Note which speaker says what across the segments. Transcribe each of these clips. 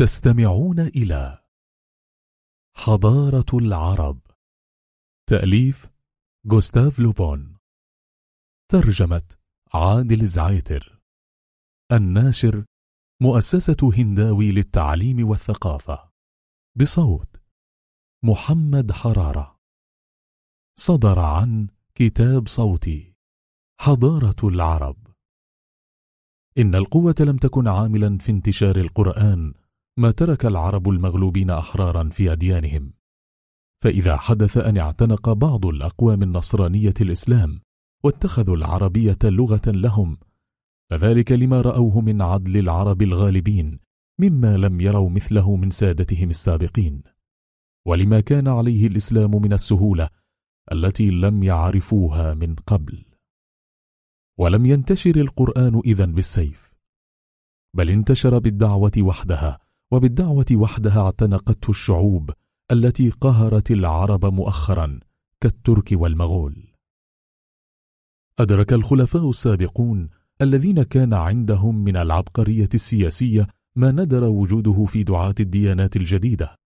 Speaker 1: تستمعون إلى حضارة العرب. تأليف غوستاف لوبون. ترجمة عادل زعيتر. الناشر مؤسسة هنداوي للتعليم والثقافة. بصوت محمد حرارة. صدر عن كتاب صوتي. حضارة العرب. إن القوة لم تكن عاملا في انتشار القرآن ما ترك العرب المغلوبين أحرارا في أديانهم. فإذا حدث أن اعتنق بعض الأقوام النصرانية الإسلام واتخذوا العربية لغة لهم فذلك لما رأوه من عدل العرب الغالبين مما لم يروا مثله من سادتهم السابقين. ولما كان عليه الإسلام من السهولة التي لم يعرفوها من قبل. ولم ينتشر القرآن إذن بالسيف بل انتشر بالدعوة وحدها وبالدعوة وحدها اعتنقته الشعوب التي قهرت العرب مؤخرا كالترك والمغول. أدرك الخلفاء السابقون الذين كان عندهم من العبقرية السياسية ما ندر وجوده في دعاة الديانات الجديدة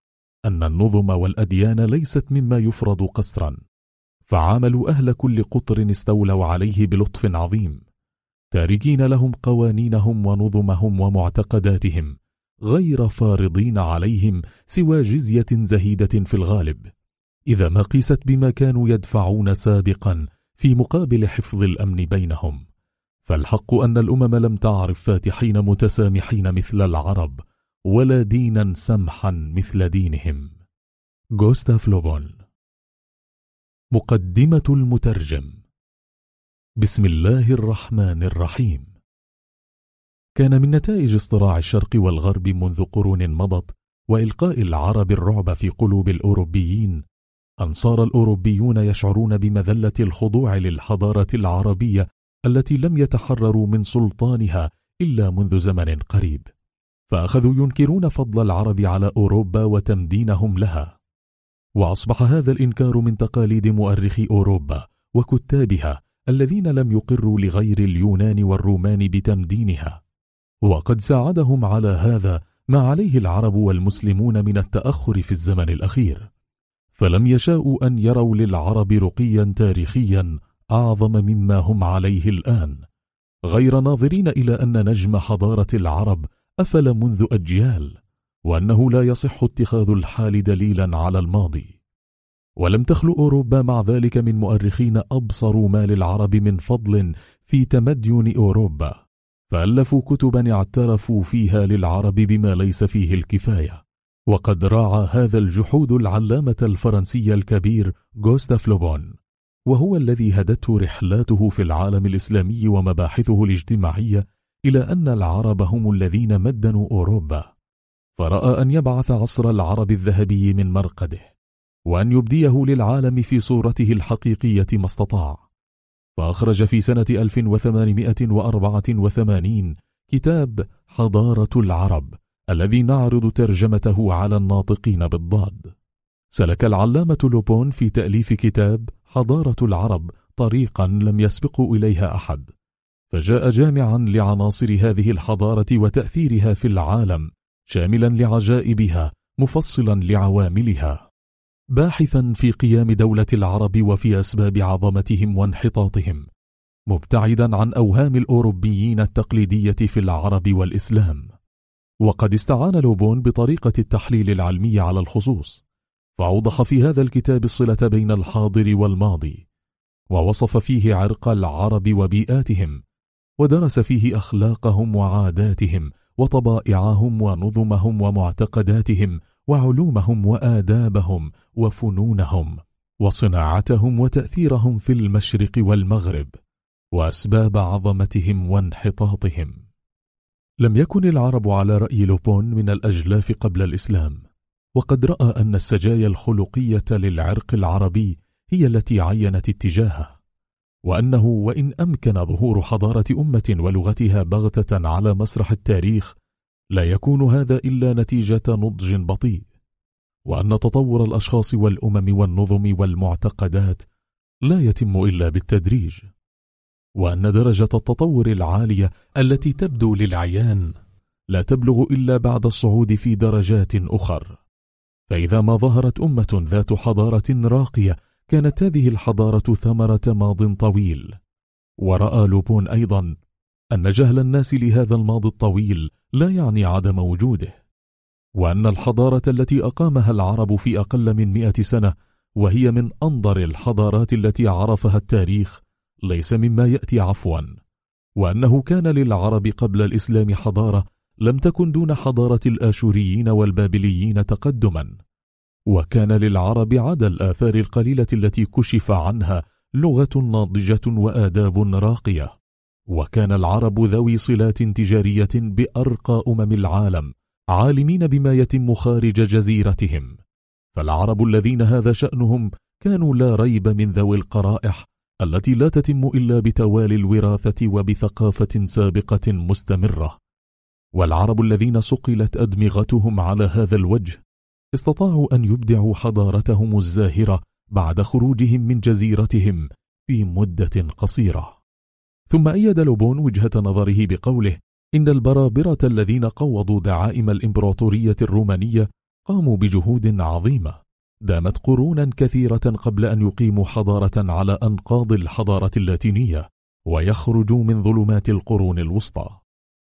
Speaker 1: أن النظم والأديان ليست مما يفرض قسرا فعاملوا أهل كل قطر استولوا عليه بلطف عظيم تاركين لهم قوانينهم ونظمهم ومعتقداتهم غير فارضين عليهم سوى جزية زهيدة في الغالب. إذا ما قيست بما كانوا يدفعون سابقا في مقابل حفظ الأمن بينهم. فالحق أن الأمم لم تعرف فاتحين متسامحين مثل العرب ولا دينا سمحا مثل دينهم. جوستاف لوبون. مقدمة المترجم. بسم الله الرحمن الرحيم. كان من نتائج اصطراع الشرق والغرب منذ قرون مضت وإلقاء العرب الرعب في قلوب الأوروبيين. أن صار الأوروبيون يشعرون بمذلة الخضوع للحضارة العربية التي لم يتحرروا من سلطانها إلا منذ زمن قريب. فأخذوا ينكرون فضل العرب على أوروبا وتمدينهم لها. وأصبح هذا الإنكار من تقاليد مؤرخي أوروبا وكتابها الذين لم يقروا لغير اليونان والرومان بتمدينها. وقد ساعدهم على هذا ما عليه العرب والمسلمون من التأخر في الزمن الأخير. فلم يشاءوا أن يروا للعرب رقيا تاريخيا أعظم مما هم عليه الآن. غير ناظرين إلى أن نجم حضارة العرب أفل منذ أجيال وأنه لا يصح اتخاذ الحال دليلا على الماضي. ولم تخلو أوروبا مع ذلك من مؤرخين أبصروا ما للعرب من فضل في تمدين أوروبا. فألفوا كتبا اعترفوا فيها للعرب بما ليس فيه الكفاية. وقد راعى هذا الجحود العلامة الفرنسي الكبير غوستاف لوبون وهو الذي هدته رحلاته في العالم الإسلامي ومباحثه الاجتماعية إلى أن العرب هم الذين مدنوا أوروبا. فرأى أن يبعث عصر العرب الذهبي من مرقده وأن يبديه للعالم في صورته الحقيقية ما استطاع. فأخرج في سنة 1884 كتاب حضارة العرب الذي نعرض ترجمته على الناطقين بالضاد. سلك العلامة لوبون في تأليف كتاب حضارة العرب طريقا لم يسبق إليها أحد. فجاء جامعا لعناصر هذه الحضارة وتأثيرها في العالم شاملا لعجائبها مفصلا لعواملها. باحثا في قيام دولة العرب وفي أسباب عظمتهم وانحطاطهم مبتعدا عن أوهام الأوروبيين التقليدية في العرب والإسلام. وقد استعان لوبون بطريقة التحليل العلمي على الخصوص فأوضح في هذا الكتاب الصلة بين الحاضر والماضي ووصف فيه عرق العرب وبيئاتهم ودرس فيه أخلاقهم وعاداتهم وطبائعهم ونظمهم ومعتقداتهم وعلومهم وآدابهم وفنونهم وصناعتهم وتأثيرهم في المشرق والمغرب وأسباب عظمتهم وانحطاطهم. لم يكن العرب على رأي لوبون من الأجلاف قبل الإسلام وقد رأى أن السجايا الخلقية للعرق العربي هي التي عينت اتجاهه وأنه وإن أمكن ظهور حضارة أمة ولغتها بغتة على مسرح التاريخ لا يكون هذا إلا نتيجة نضج بطيء وأن تطور الأشخاص والأمم والنظم والمعتقدات لا يتم إلا بالتدريج وأن درجة التطور العالية التي تبدو للعيان لا تبلغ إلا بعد الصعود في درجات أخر. فإذا ما ظهرت أمة ذات حضارة راقية كانت هذه الحضارة ثمرة ماض طويل ورأى لوبون أيضا أن جهل الناس لهذا الماضي الطويل لا يعني عدم وجوده وأن الحضارة التي أقامها العرب في أقل من مئة سنة وهي من أنظر الحضارات التي عرفها التاريخ ليس مما يأتي عفوا وأنه كان للعرب قبل الإسلام حضارة لم تكن دون حضارة الآشوريين والبابليين تقدما وكان للعرب عدا الآثار القليلة التي كشف عنها لغة ناضجة وآداب راقية. وكان العرب ذوي صلات تجارية بأرقى أمم العالم عالمين بما يتم خارج جزيرتهم. فالعرب الذين هذا شأنهم كانوا لا ريب من ذوي القرائح التي لا تتم إلا بتوالي الوراثة وبثقافة سابقة مستمرة. والعرب الذين صقلت أدمغتهم على هذا الوجه استطاعوا أن يبدعوا حضارتهم الزاهرة بعد خروجهم من جزيرتهم في مدة قصيرة. ثم أيد لوبون وجهة نظره بقوله إن البرابرة الذين قوضوا دعائم الإمبراطورية الرومانية قاموا بجهود عظيمة. دامت قرونا كثيرة قبل أن يقيموا حضارة على أنقاض الحضارة اللاتينية ويخرجوا من ظلمات القرون الوسطى.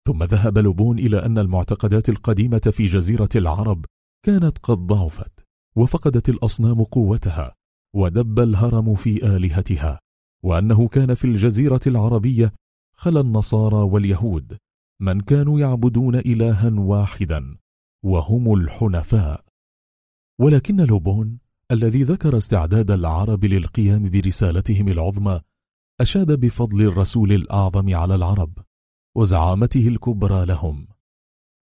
Speaker 1: ثم ذهب لوبون إلى أن المعتقدات القديمة في جزيرة العرب كانت قد ضعفت وفقدت الأصنام قوتها ودب الهرم في آلهتها. وأنه كان في الجزيرة العربية خلا النصارى واليهود من كانوا يعبدون إلها واحدا وهم الحنفاء. ولكن لوبون الذي ذكر استعداد العرب للقيام برسالتهم العظمى أشاد بفضل الرسول الأعظم على العرب وزعامته الكبرى لهم.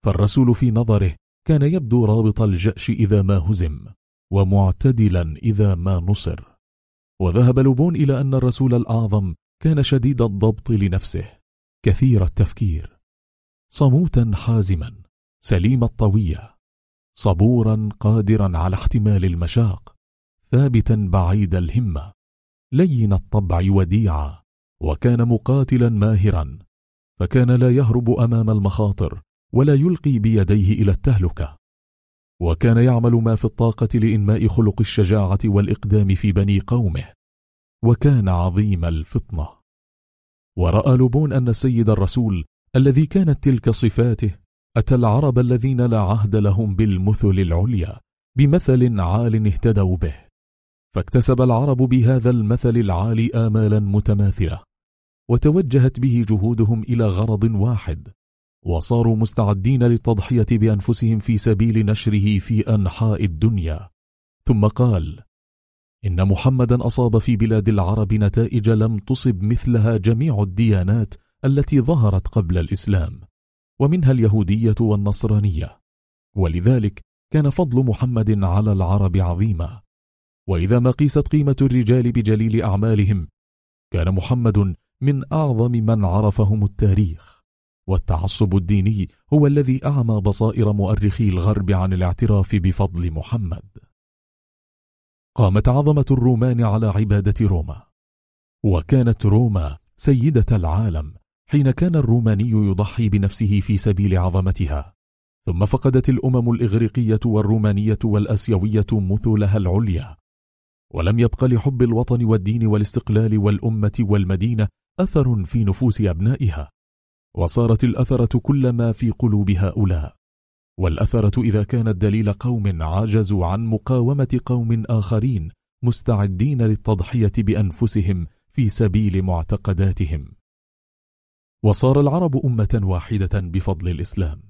Speaker 1: فالرسول في نظره كان يبدو رابط الجأش إذا ما هزم ومعتدلا إذا ما نصر. وذهب لوبون إلى أن الرسول الأعظم كان شديد الضبط لنفسه. كثير التفكير. صموتا حازما. سليم الطوية. صبورا قادرا على احتمال المشاق. ثابتا بعيد الهمة. لين الطبع وديعا. وكان مقاتلا ماهرا. فكان لا يهرب أمام المخاطر ولا يلقي بيديه إلى التهلكة. وكان يعمل ما في الطاقة لإنماء خلق الشجاعة والإقدام في بني قومه وكان عظيم الفطنة. ورأى لبون أن السيد الرسول الذي كانت تلك صفاته أتى العرب الذين لا عهد لهم بالمثل العليا بمثل عال اهتدوا به. فاكتسب العرب بهذا المثل العالي آمالا متماثلة وتوجهت به جهودهم إلى غرض واحد وصاروا مستعدين للتضحية بأنفسهم في سبيل نشره في أنحاء الدنيا. ثم قال إن محمدا أصاب في بلاد العرب نتائج لم تصب مثلها جميع الديانات التي ظهرت قبل الإسلام ومنها اليهودية والنصرانية. ولذلك كان فضل محمد على العرب عظيما. وإذا ما قيست قيمة الرجال بجليل أعمالهم كان محمد من أعظم من عرفهم التاريخ. والتعصب الديني هو الذي أعمى بصائر مؤرخي الغرب عن الاعتراف بفضل محمد. قامت عظمة الرومان على عبادة روما وكانت روما سيدة العالم حين كان الروماني يضحي بنفسه في سبيل عظمتها. ثم فقدت الأمم الإغريقية والرومانية والأسيوية مثلها العليا. ولم يبق لحب الوطن والدين والاستقلال والأمة والمدينة أثر في نفوس أبنائها. وصارت الأثرة كل ما في قلوب هؤلاء. والأثرة إذا كانت دليل قوم عاجزوا عن مقاومة قوم آخرين مستعدين للتضحية بأنفسهم في سبيل معتقداتهم. وصار العرب أمة واحدة بفضل الإسلام.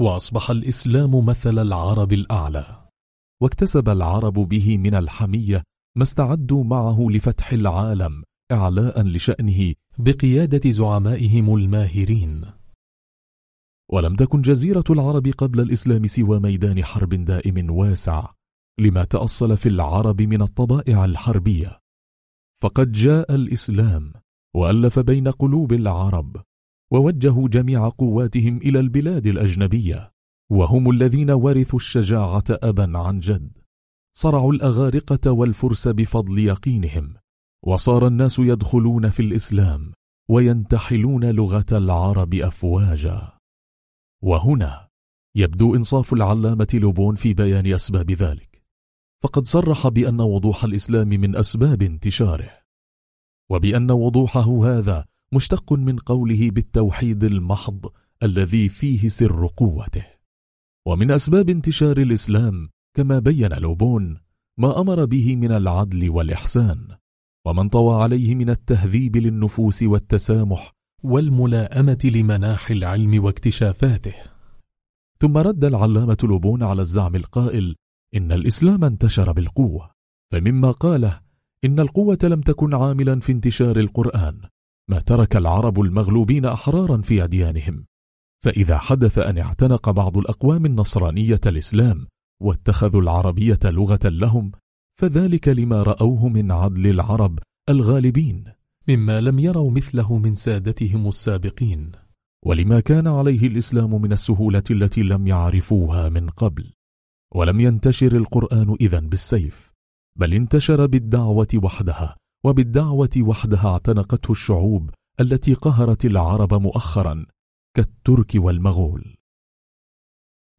Speaker 1: وأصبح الإسلام مثل العرب الأعلى. واكتسب العرب به من الحمية ما استعدوا معه لفتح العالم إعلاء لشأنه بقيادة زعمائهم الماهرين. ولم تكن جزيرة العرب قبل الإسلام سوى ميدان حرب دائم واسع لما تأصل في العرب من الطبائع الحربية. فقد جاء الإسلام وألف بين قلوب العرب ووجهوا جميع قواتهم إلى البلاد الأجنبية وهم الذين ورثوا الشجاعة أبا عن جد. صرعوا الأغارقة والفرس بفضل يقينهم وصار الناس يدخلون في الإسلام وينتحلون لغة العرب أفواجا. وهنا يبدو إنصاف العلامة لوبون في بيان أسباب ذلك. فقد صرح بأن وضوح الإسلام من أسباب انتشاره وبأن وضوحه هذا مشتق من قوله بالتوحيد المحض الذي فيه سر قوته. ومن أسباب انتشار الإسلام كما بين لوبون ما أمر به من العدل والإحسان ومن طوى عليه من التهذيب للنفوس والتسامح والملاءمة لمناح العلم واكتشافاته. ثم رد العلامة لوبون على الزعم القائل إن الإسلام انتشر بالقوة. فمما قاله إن القوة لم تكن عاملا في انتشار القرآن ما ترك العرب المغلوبين أحرارا في أديانهم. فإذا حدث أن اعتنق بعض الأقوام النصرانية الإسلام واتخذوا العربية لغة لهم فذلك لما رأوه من عدل العرب الغالبين مما لم يروا مثله من سادتهم السابقين. ولما كان عليه الإسلام من السهولة التي لم يعرفوها من قبل. ولم ينتشر القرآن إذن بالسيف بل انتشر بالدعوة وحدها وبالدعوة وحدها اعتنقته الشعوب التي قهرت العرب مؤخرا كالترك والمغول.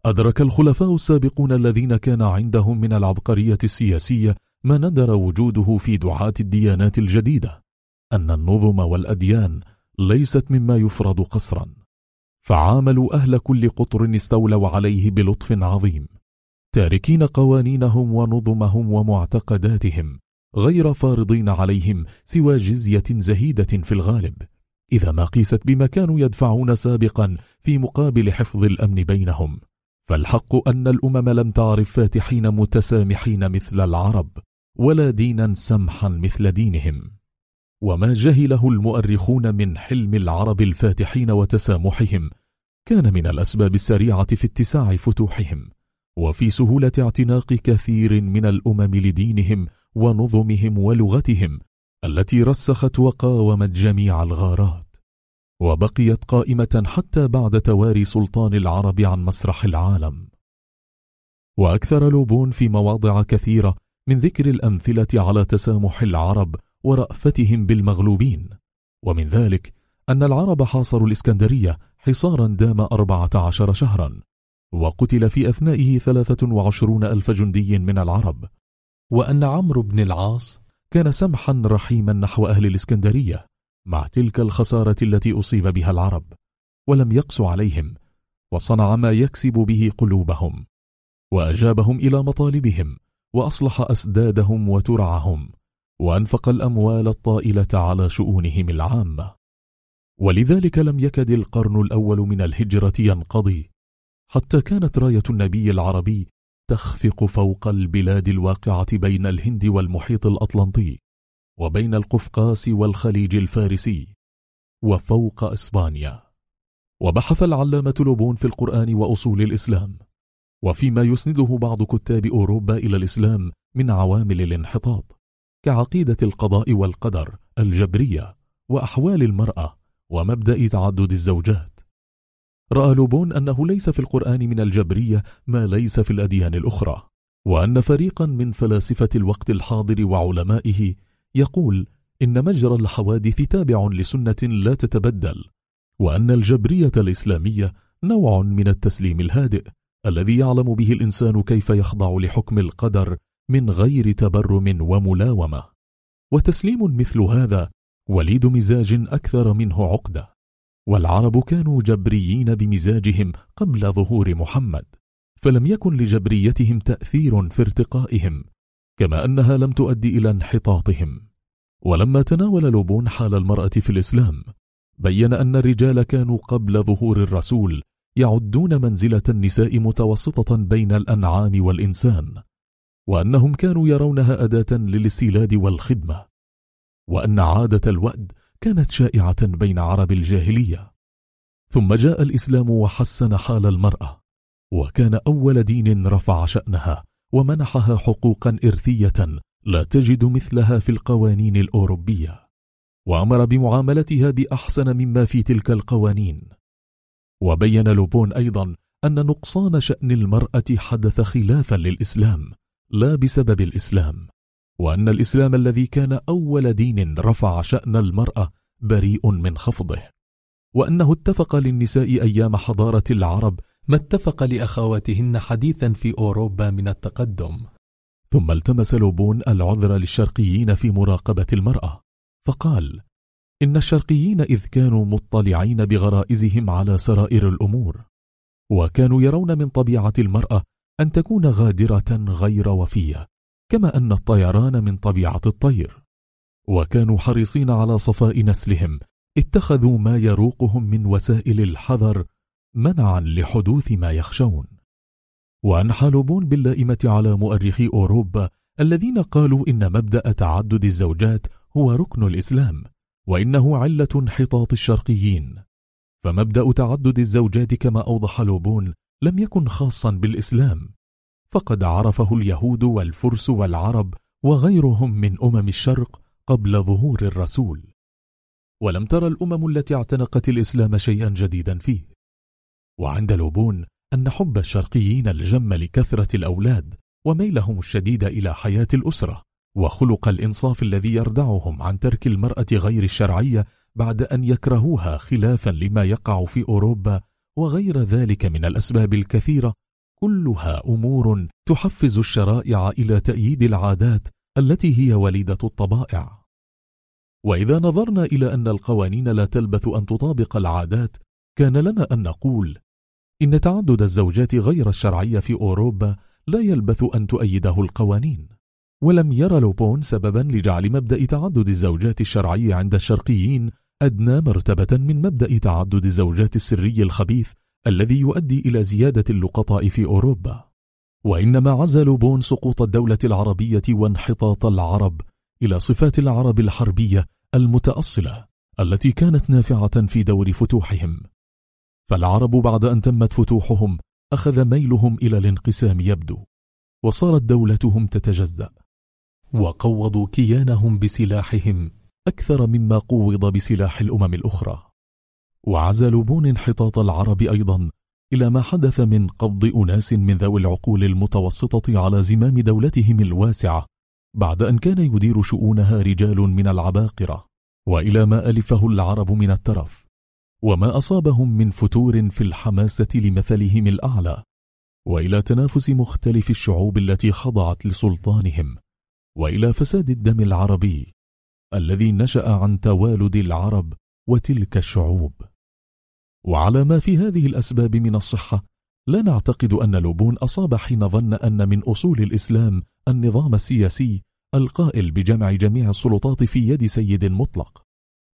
Speaker 1: أدرك الخلفاء السابقون الذين كان عندهم من العبقرية السياسية ما ندر وجوده في دعاة الديانات الجديدة أن النظم والأديان ليست مما يفرض قصرا فعاملوا أهل كل قطر استولوا عليه بلطف عظيم تاركين قوانينهم ونظمهم ومعتقداتهم غير فارضين عليهم سوى جزية زهيدة في الغالب إذا ما قيست بما كانوا يدفعون سابقا في مقابل حفظ الأمن بينهم. فالحق أن الأمم لم تعرف فاتحين متسامحين مثل العرب ولا دينا سمحا مثل دينهم. وما جهله المؤرخون من حلم العرب الفاتحين وتسامحهم كان من الأسباب السريعة في اتساع فتوحهم وفي سهولة اعتناق كثير من الأمم لدينهم ونظمهم ولغتهم التي رسخت وقاومت جميع الغارات. وبقيت قائمة حتى بعد تواري سلطان العرب عن مسرح العالم. وأكثر لوبون في مواضع كثيرة من ذكر الأمثلة على تسامح العرب ورأفتهم بالمغلوبين. ومن ذلك أن العرب حاصروا الإسكندرية حصارا دام أربعة عشر شهرا وقتل في أثنائه ثلاثة وعشرون ألف جندي من العرب. وأن عمرو بن العاص كان سمحا رحيما نحو أهل الإسكندرية مع تلك الخسارة التي أصيب بها العرب ولم يقس عليهم وصنع ما يكسب به قلوبهم وأجابهم إلى مطالبهم وأصلح أسدادهم وترعهم وأنفق الأموال الطائلة على شؤونهم العامة. ولذلك لم يكد القرن الأول من الهجرة ينقضي حتى كانت راية النبي العربي تخفق فوق البلاد الواقعة بين الهند والمحيط الأطلنطي. وبين القفقاس والخليج الفارسي وفوق إسبانيا. وبحث العلامة لوبون في القرآن وأصول الإسلام. وفيما يسنده بعض كتاب أوروبا إلى الإسلام من عوامل الانحطاط كعقيدة القضاء والقدر الجبرية وأحوال المرأة ومبدأ تعدد الزوجات. رأى لوبون أنه ليس في القرآن من الجبرية ما ليس في الأديان الأخرى وأن فريقا من فلاسفة الوقت الحاضر وعلمائه يقول إن مجرى الحوادث تابع لسنة لا تتبدل وأن الجبرية الإسلامية نوع من التسليم الهادئ الذي يعلم به الإنسان كيف يخضع لحكم القدر من غير تبرم وملاومة. وتسليم مثل هذا وليد مزاج أكثر منه عقدة. والعرب كانوا جبريين بمزاجهم قبل ظهور محمد فلم يكن لجبريتهم تأثير في ارتقائهم. كما أنها لم تؤدي إلى انحطاطهم. ولما تناول لوبون حال المرأة في الإسلام بين أن الرجال كانوا قبل ظهور الرسول يعدون منزلة النساء متوسطة بين الأنعام والإنسان وأنهم كانوا يرونها أداة للاستيلاد والخدمة وأن عادة الوأد كانت شائعة بين عرب الجاهلية. ثم جاء الإسلام وحسن حال المرأة وكان أول دين رفع شأنها ومنحها حقوقا إرثية لا تجد مثلها في القوانين الأوروبية وأمر بمعاملتها بأحسن مما في تلك القوانين. وبين لوبون أيضا أن نقصان شأن المرأة حدث خلافا للإسلام لا بسبب الإسلام وأن الإسلام الذي كان أول دين رفع شأن المرأة بريء من خفضه وأنه اتفق للنساء أيام حضارة العرب ما اتفق لأخواتهن حديثا في أوروبا من التقدم. ثم التمس لوبون العذر للشرقيين في مراقبة المرأة. فقال إن الشرقيين إذ كانوا مطلعين بغرائزهم على سرائر الأمور وكانوا يرون من طبيعة المرأة أن تكون غادرة غير وفية كما أن الطيران من طبيعة الطير. وكانوا حريصين على صفاء نسلهم اتخذوا ما يروقهم من وسائل الحذر منعا لحدوث ما يخشون. وأنحى لوبون باللائمة على مؤرخي أوروبا الذين قالوا إن مبدأ تعدد الزوجات هو ركن الإسلام وإنه علة انحطاط الشرقيين. فمبدأ تعدد الزوجات كما أوضح لوبون لم يكن خاصا بالإسلام. فقد عرفه اليهود والفرس والعرب وغيرهم من أمم الشرق قبل ظهور الرسول. ولم ترى الأمم التي اعتنقت الإسلام شيئا جديدا فيه. وعند لوبون أن حب الشرقيين الجم لكثرة الأولاد وميلهم الشديد إلى حياة الأسرة وخلق الإنصاف الذي يردعهم عن ترك المرأة غير الشرعية بعد أن يكرهوها خلافا لما يقع في أوروبا وغير ذلك من الأسباب الكثيرة كلها أمور تحفز الشرائع إلى تأييد العادات التي هي وليدة الطبائع. وإذا نظرنا إلى أن القوانين لا تلبث أن تطابق العادات كان لنا أن نقول إن تعدد الزوجات غير الشرعية في أوروبا لا يلبث أن تؤيده القوانين ولم يرى لوبون سببا لجعل مبدأ تعدد الزوجات الشرعي عند الشرقيين أدنى مرتبة من مبدأ تعدد الزوجات السري الخبيث الذي يؤدي إلى زيادة اللقطاء في أوروبا. وإنما عزى لوبون سقوط الدولة العربية وانحطاط العرب إلى صفات العرب الحربية المتأصلة التي كانت نافعة في دور فتوحهم. فالعرب بعد أن تمت فتوحهم أخذ ميلهم إلى الانقسام يبدو وصارت دولتهم تتجزأ وقوضوا كيانهم بسلاحهم أكثر مما قوض بسلاح الأمم الأخرى. وعزل بون انحطاط العرب أيضا إلى ما حدث من قبض أناس من ذوي العقول المتوسطة على زمام دولتهم الواسعة بعد أن كان يدير شؤونها رجال من العباقرة وإلى ما ألفه العرب من الترف. وما أصابهم من فتور في الحماسة لمثلهم الأعلى وإلى تنافس مختلف الشعوب التي خضعت لسلطانهم وإلى فساد الدم العربي الذي نشأ عن توالد العرب وتلك الشعوب. وعلى ما في هذه الأسباب من الصحة لا نعتقد أن لوبون أصاب حين ظن أن من أصول الإسلام النظام السياسي القائل بجمع جميع السلطات في يد سيد مطلق.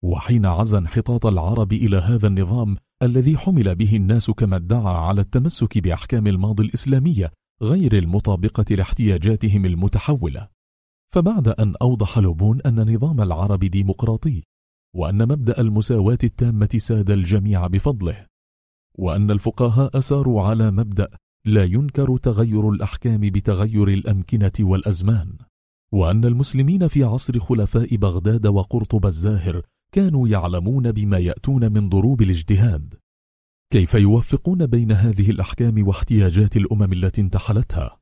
Speaker 1: وحين عزى انحطاط العرب إلى هذا النظام الذي حمل به الناس كما ادعى على التمسك بأحكام الماضي الإسلامية غير المطابقة لاحتياجاتهم المتحولة. فبعد أن أوضح لوبون أن نظام العرب ديمقراطي وأن مبدأ المساواة التامة ساد الجميع بفضله وأن الفقهاء أساروا على مبدأ لا ينكر تغير الأحكام بتغير الأمكنة والأزمان وأن المسلمين في عصر خلفاء بغداد وقرطب الزاهر كانوا يعلمون بما يأتون من ضروب الاجتهاد. كيف يوفقون بين هذه الأحكام واحتياجات الأمم التي انتحلتها؟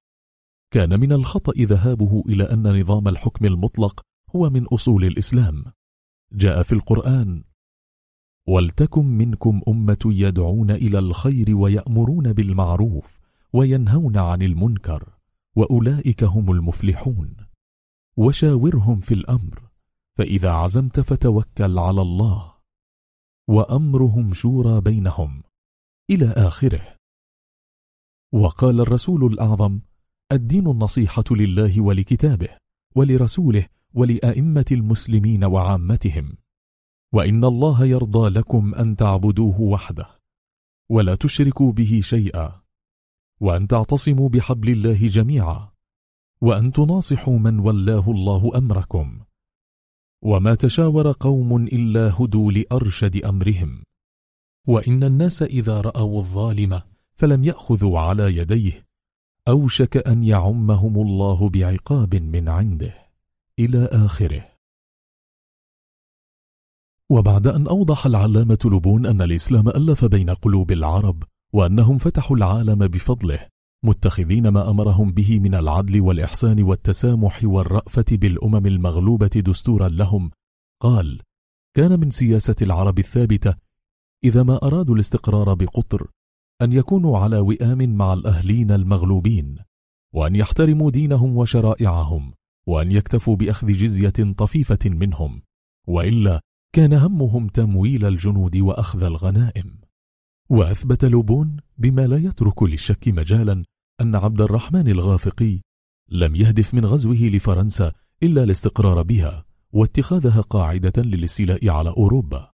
Speaker 1: كان من الخطأ ذهابه إلى أن نظام الحكم المطلق هو من أصول الإسلام. جاء في القرآن ولتكن منكم أمة يدعون إلى الخير ويأمرون بالمعروف وينهون عن المنكر وأولئك هم المفلحون. وشاورهم في الأمر فإذا عزمت فتوكل على الله وأمرهم شورى بينهم إلى آخره. وقال الرسول الأعظم الدين النصيحة لله ولكتابه ولرسوله ولأئمة المسلمين وعامتهم. وإن الله يرضى لكم أن تعبدوه وحده ولا تشركوا به شيئا وأن تعتصموا بحبل الله جميعا وأن تناصحوا من ولاه الله أمركم. وما تشاور قوم إلا هدوا لأرشد أمرهم. وإن الناس إذا رأوا الظالم فلم يأخذوا على يديه. أوشك أن يعمهم الله بعقاب من عنده. إلى آخره. وبعد أن أوضح العلامة لبون أن الإسلام ألف بين قلوب العرب وأنهم فتحوا العالم بفضله. متخذين ما أمرهم به من العدل والإحسان والتسامح والرأفة بالأمم المغلوبة دستورا لهم. قال كان من سياسة العرب الثابتة إذا ما أرادوا الاستقرار بقطر أن يكونوا على وئام مع الأهلين المغلوبين وأن يحترموا دينهم وشرائعهم وأن يكتفوا بأخذ جزية طفيفة منهم وإلا كان همهم تمويل الجنود وأخذ الغنائم. وأثبت لوبون بما لا يترك للشك مجالا أن عبد الرحمن الغافقي لم يهدف من غزوه لفرنسا إلا الاستقرار بها واتخاذها قاعدة للاستيلاء على أوروبا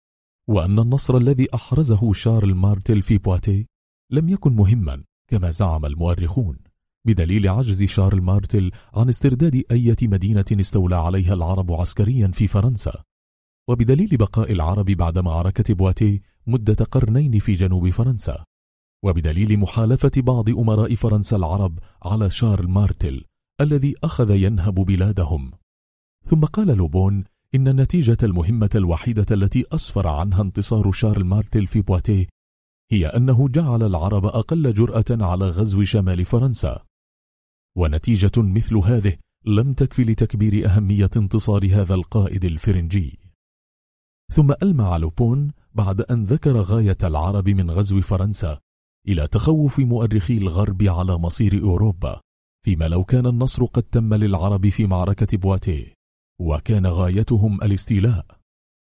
Speaker 1: وأن النصر الذي أحرزه شارل مارتل في بواتي لم يكن مهما كما زعم المؤرخون بدليل عجز شارل مارتل عن استرداد أية مدينة استولى عليها العرب عسكريا في فرنسا وبدليل بقاء العرب بعد معركة بواتي مدة قرنين في جنوب فرنسا. وبدليل محالفة بعض أمراء فرنسا العرب على شارل مارتل الذي أخذ ينهب بلادهم. ثم قال لوبون إن النتيجة المهمة الوحيدة التي أسفر عنها انتصار شارل مارتل في بواتيه هي أنه جعل العرب أقل جرأة على غزو شمال فرنسا. ونتيجة مثل هذه لم تكفي لتكبير أهمية انتصار هذا القائد الفرنجي. ثم ألمع لوبون بعد أن ذكر غاية العرب من غزو فرنسا إلى تخوف مؤرخي الغرب على مصير أوروبا فيما لو كان النصر قد تم للعرب في معركة بواتيه وكان غايتهم الاستيلاء.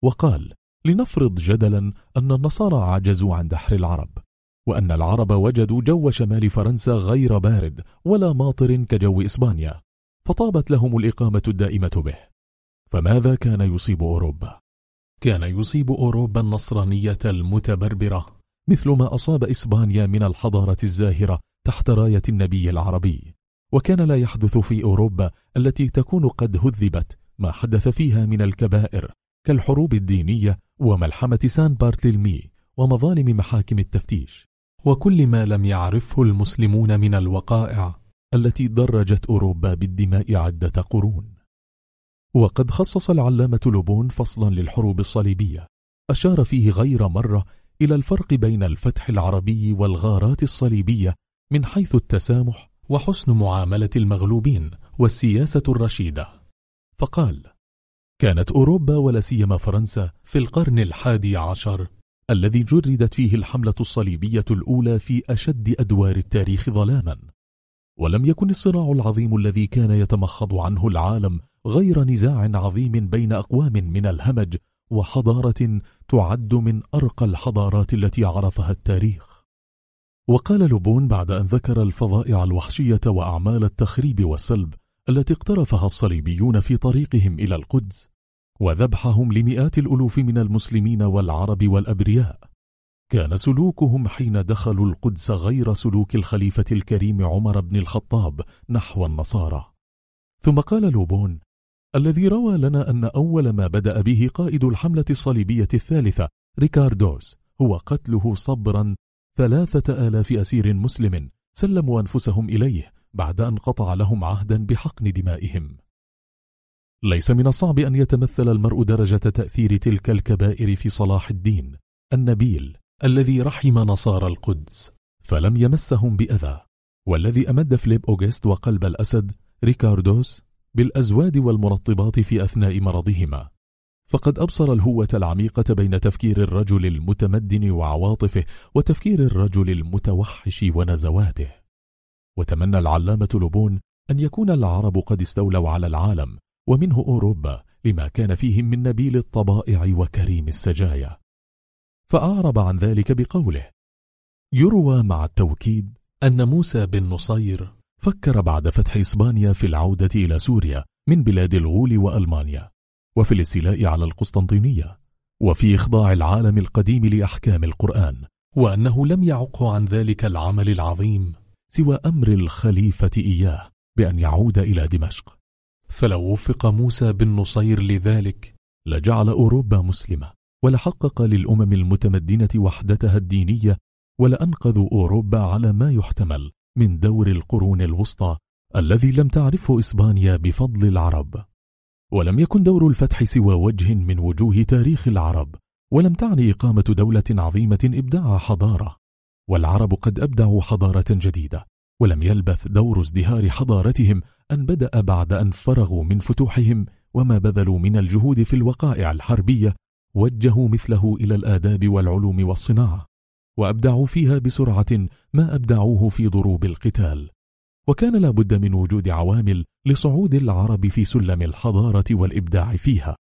Speaker 1: وقال لنفرض جدلا أن النصارى عجزوا عن دحر العرب وأن العرب وجدوا جو شمال فرنسا غير بارد ولا ماطر كجو إسبانيا فطابت لهم الإقامة الدائمة به. فماذا كان يصيب أوروبا؟ كان يصيب أوروبا النصرانية المتبربرة. مثل ما أصاب إسبانيا من الحضارة الزاهرة تحت راية النبي العربي. وكان لا يحدث في أوروبا التي تكون قد هذبت ما حدث فيها من الكبائر كالحروب الدينية وملحمة سان بارتلمي ومظالم محاكم التفتيش. وكل ما لم يعرفه المسلمون من الوقائع التي درجت أوروبا بالدماء عدة قرون. وقد خصص العلامة لوبون فصلا للحروب الصليبية. أشار فيه غير مرة إلى الفرق بين الفتح العربي والغارات الصليبية من حيث التسامح وحسن معاملة المغلوبين والسياسة الرشيدة. فقال كانت أوروبا ولا سيما فرنسا في القرن الحادي عشر الذي جردت فيه الحملة الصليبية الأولى في أشد أدوار التاريخ ظلاما. ولم يكن الصراع العظيم الذي كان يتمخض عنه العالم غير نزاع عظيم بين أقوام من الهمج وحضارة تعد من أرقى الحضارات التي عرفها التاريخ. وقال لوبون بعد أن ذكر الفظائع الوحشية وأعمال التخريب والسلب التي اقترفها الصليبيون في طريقهم إلى القدس وذبحهم لمئات الألوف من المسلمين والعرب والأبرياء. كان سلوكهم حين دخلوا القدس غير سلوك الخليفة الكريم عمر بن الخطاب نحو النصارى. ثم قال لوبون الذي روى لنا أن أول ما بدأ به قائد الحملة الصليبية الثالثة ريكاردوس هو قتله صبرا ثلاثة آلاف أسير مسلم سلموا أنفسهم إليه بعد أن قطع لهم عهدا بحقن دمائهم. ليس من الصعب أن يتمثل المرء درجة تأثير تلك الكبائر في صلاح الدين النبيل الذي رحم نصارى القدس فلم يمسهم بأذى. والذي أمد فيليب أوغست وقلب الأسد ريكاردوس بالأزواد والمرطبات في أثناء مرضهما. فقد أبصر الهوة العميقة بين تفكير الرجل المتمدن وعواطفه وتفكير الرجل المتوحش ونزواته. وتمنى العلامة لوبون أن يكون العرب قد استولوا على العالم ومنه أوروبا لما كان فيهم من نبيل الطبائع وكريم السجايا. فأعرب عن ذلك بقوله يروى مع التوكيد أن موسى بن نصير فكر بعد فتح إسبانيا في العودة إلى سوريا من بلاد الغول وألمانيا وفي الاستيلاء على القسطنطينية وفي إخضاع العالم القديم لأحكام القرآن وأنه لم يعق عن ذلك العمل العظيم سوى أمر الخليفة إياه بأن يعود إلى دمشق. فلو وفق موسى بن نصير لذلك لجعل أوروبا مسلمة ولحقق للأمم المتمدنة وحدتها الدينية ولأنقذوا أوروبا على ما يحتمل من دور القرون الوسطى الذي لم تعرفه إسبانيا بفضل العرب. ولم يكن دور الفتح سوى وجه من وجوه تاريخ العرب ولم تعني إقامة دولة عظيمة إبداع حضارة. والعرب قد أبدعوا حضارة جديدة ولم يلبث دور ازدهار حضارتهم أن بدأ بعد أن فرغوا من فتوحهم وما بذلوا من الجهود في الوقائع الحربية وجهوا مثله إلى الآداب والعلوم والصناعة. وأبدعوا فيها بسرعة ما أبدعوه في ضروب القتال. وكان لابد من وجود عوامل لصعود العرب في سلم الحضارة والإبداع فيها.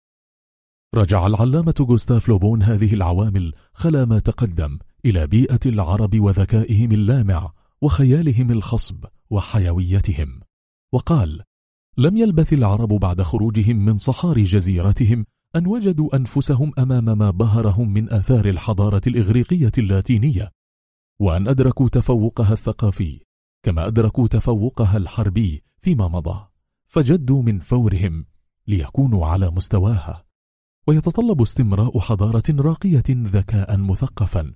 Speaker 1: رجع العلامة جوستاف لوبون هذه العوامل خلا ما تقدم إلى بيئة العرب وذكائهم اللامع وخيالهم الخصب وحيويتهم. وقال لم يلبث العرب بعد خروجهم من صحار جزيرتهم أن وجدوا أنفسهم أمام ما بهرهم من آثار الحضارة الإغريقية اللاتينية وأن أدركوا تفوقها الثقافي كما أدركوا تفوقها الحربي فيما مضى فجدوا من فورهم ليكونوا على مستواها. ويتطلب استمراء حضارة راقية ذكاء مثقفا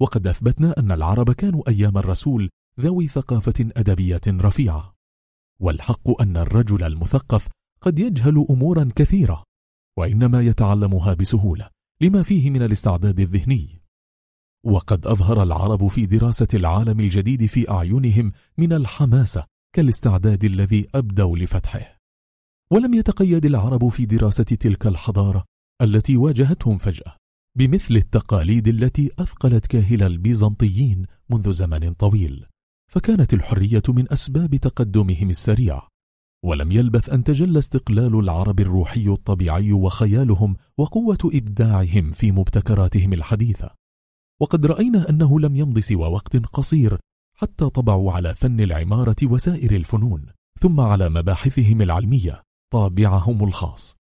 Speaker 1: وقد أثبتنا أن العرب كانوا أيام الرسول ذوي ثقافة أدبية رفيعة. والحق أن الرجل المثقف قد يجهل أمورا كثيرة. وإنما يتعلمها بسهولة لما فيه من الاستعداد الذهني. وقد أظهر العرب في دراسة العالم الجديد في أعينهم من الحماسة كالاستعداد الذي أبدوا لفتحه. ولم يتقيد العرب في دراسة تلك الحضارة التي واجهتهم فجأة بمثل التقاليد التي أثقلت كاهل البيزنطيين منذ زمن طويل فكانت الحرية من أسباب تقدمهم السريع. ولم يلبث أن تجلى استقلال العرب الروحي الطبيعي وخيالهم وقوة إبداعهم في مبتكراتهم الحديثة. وقد رأينا أنه لم يمض سوى وقت قصير حتى طبعوا على فن العمارة وسائر الفنون ثم على مباحثهم العلمية طابعهم الخاص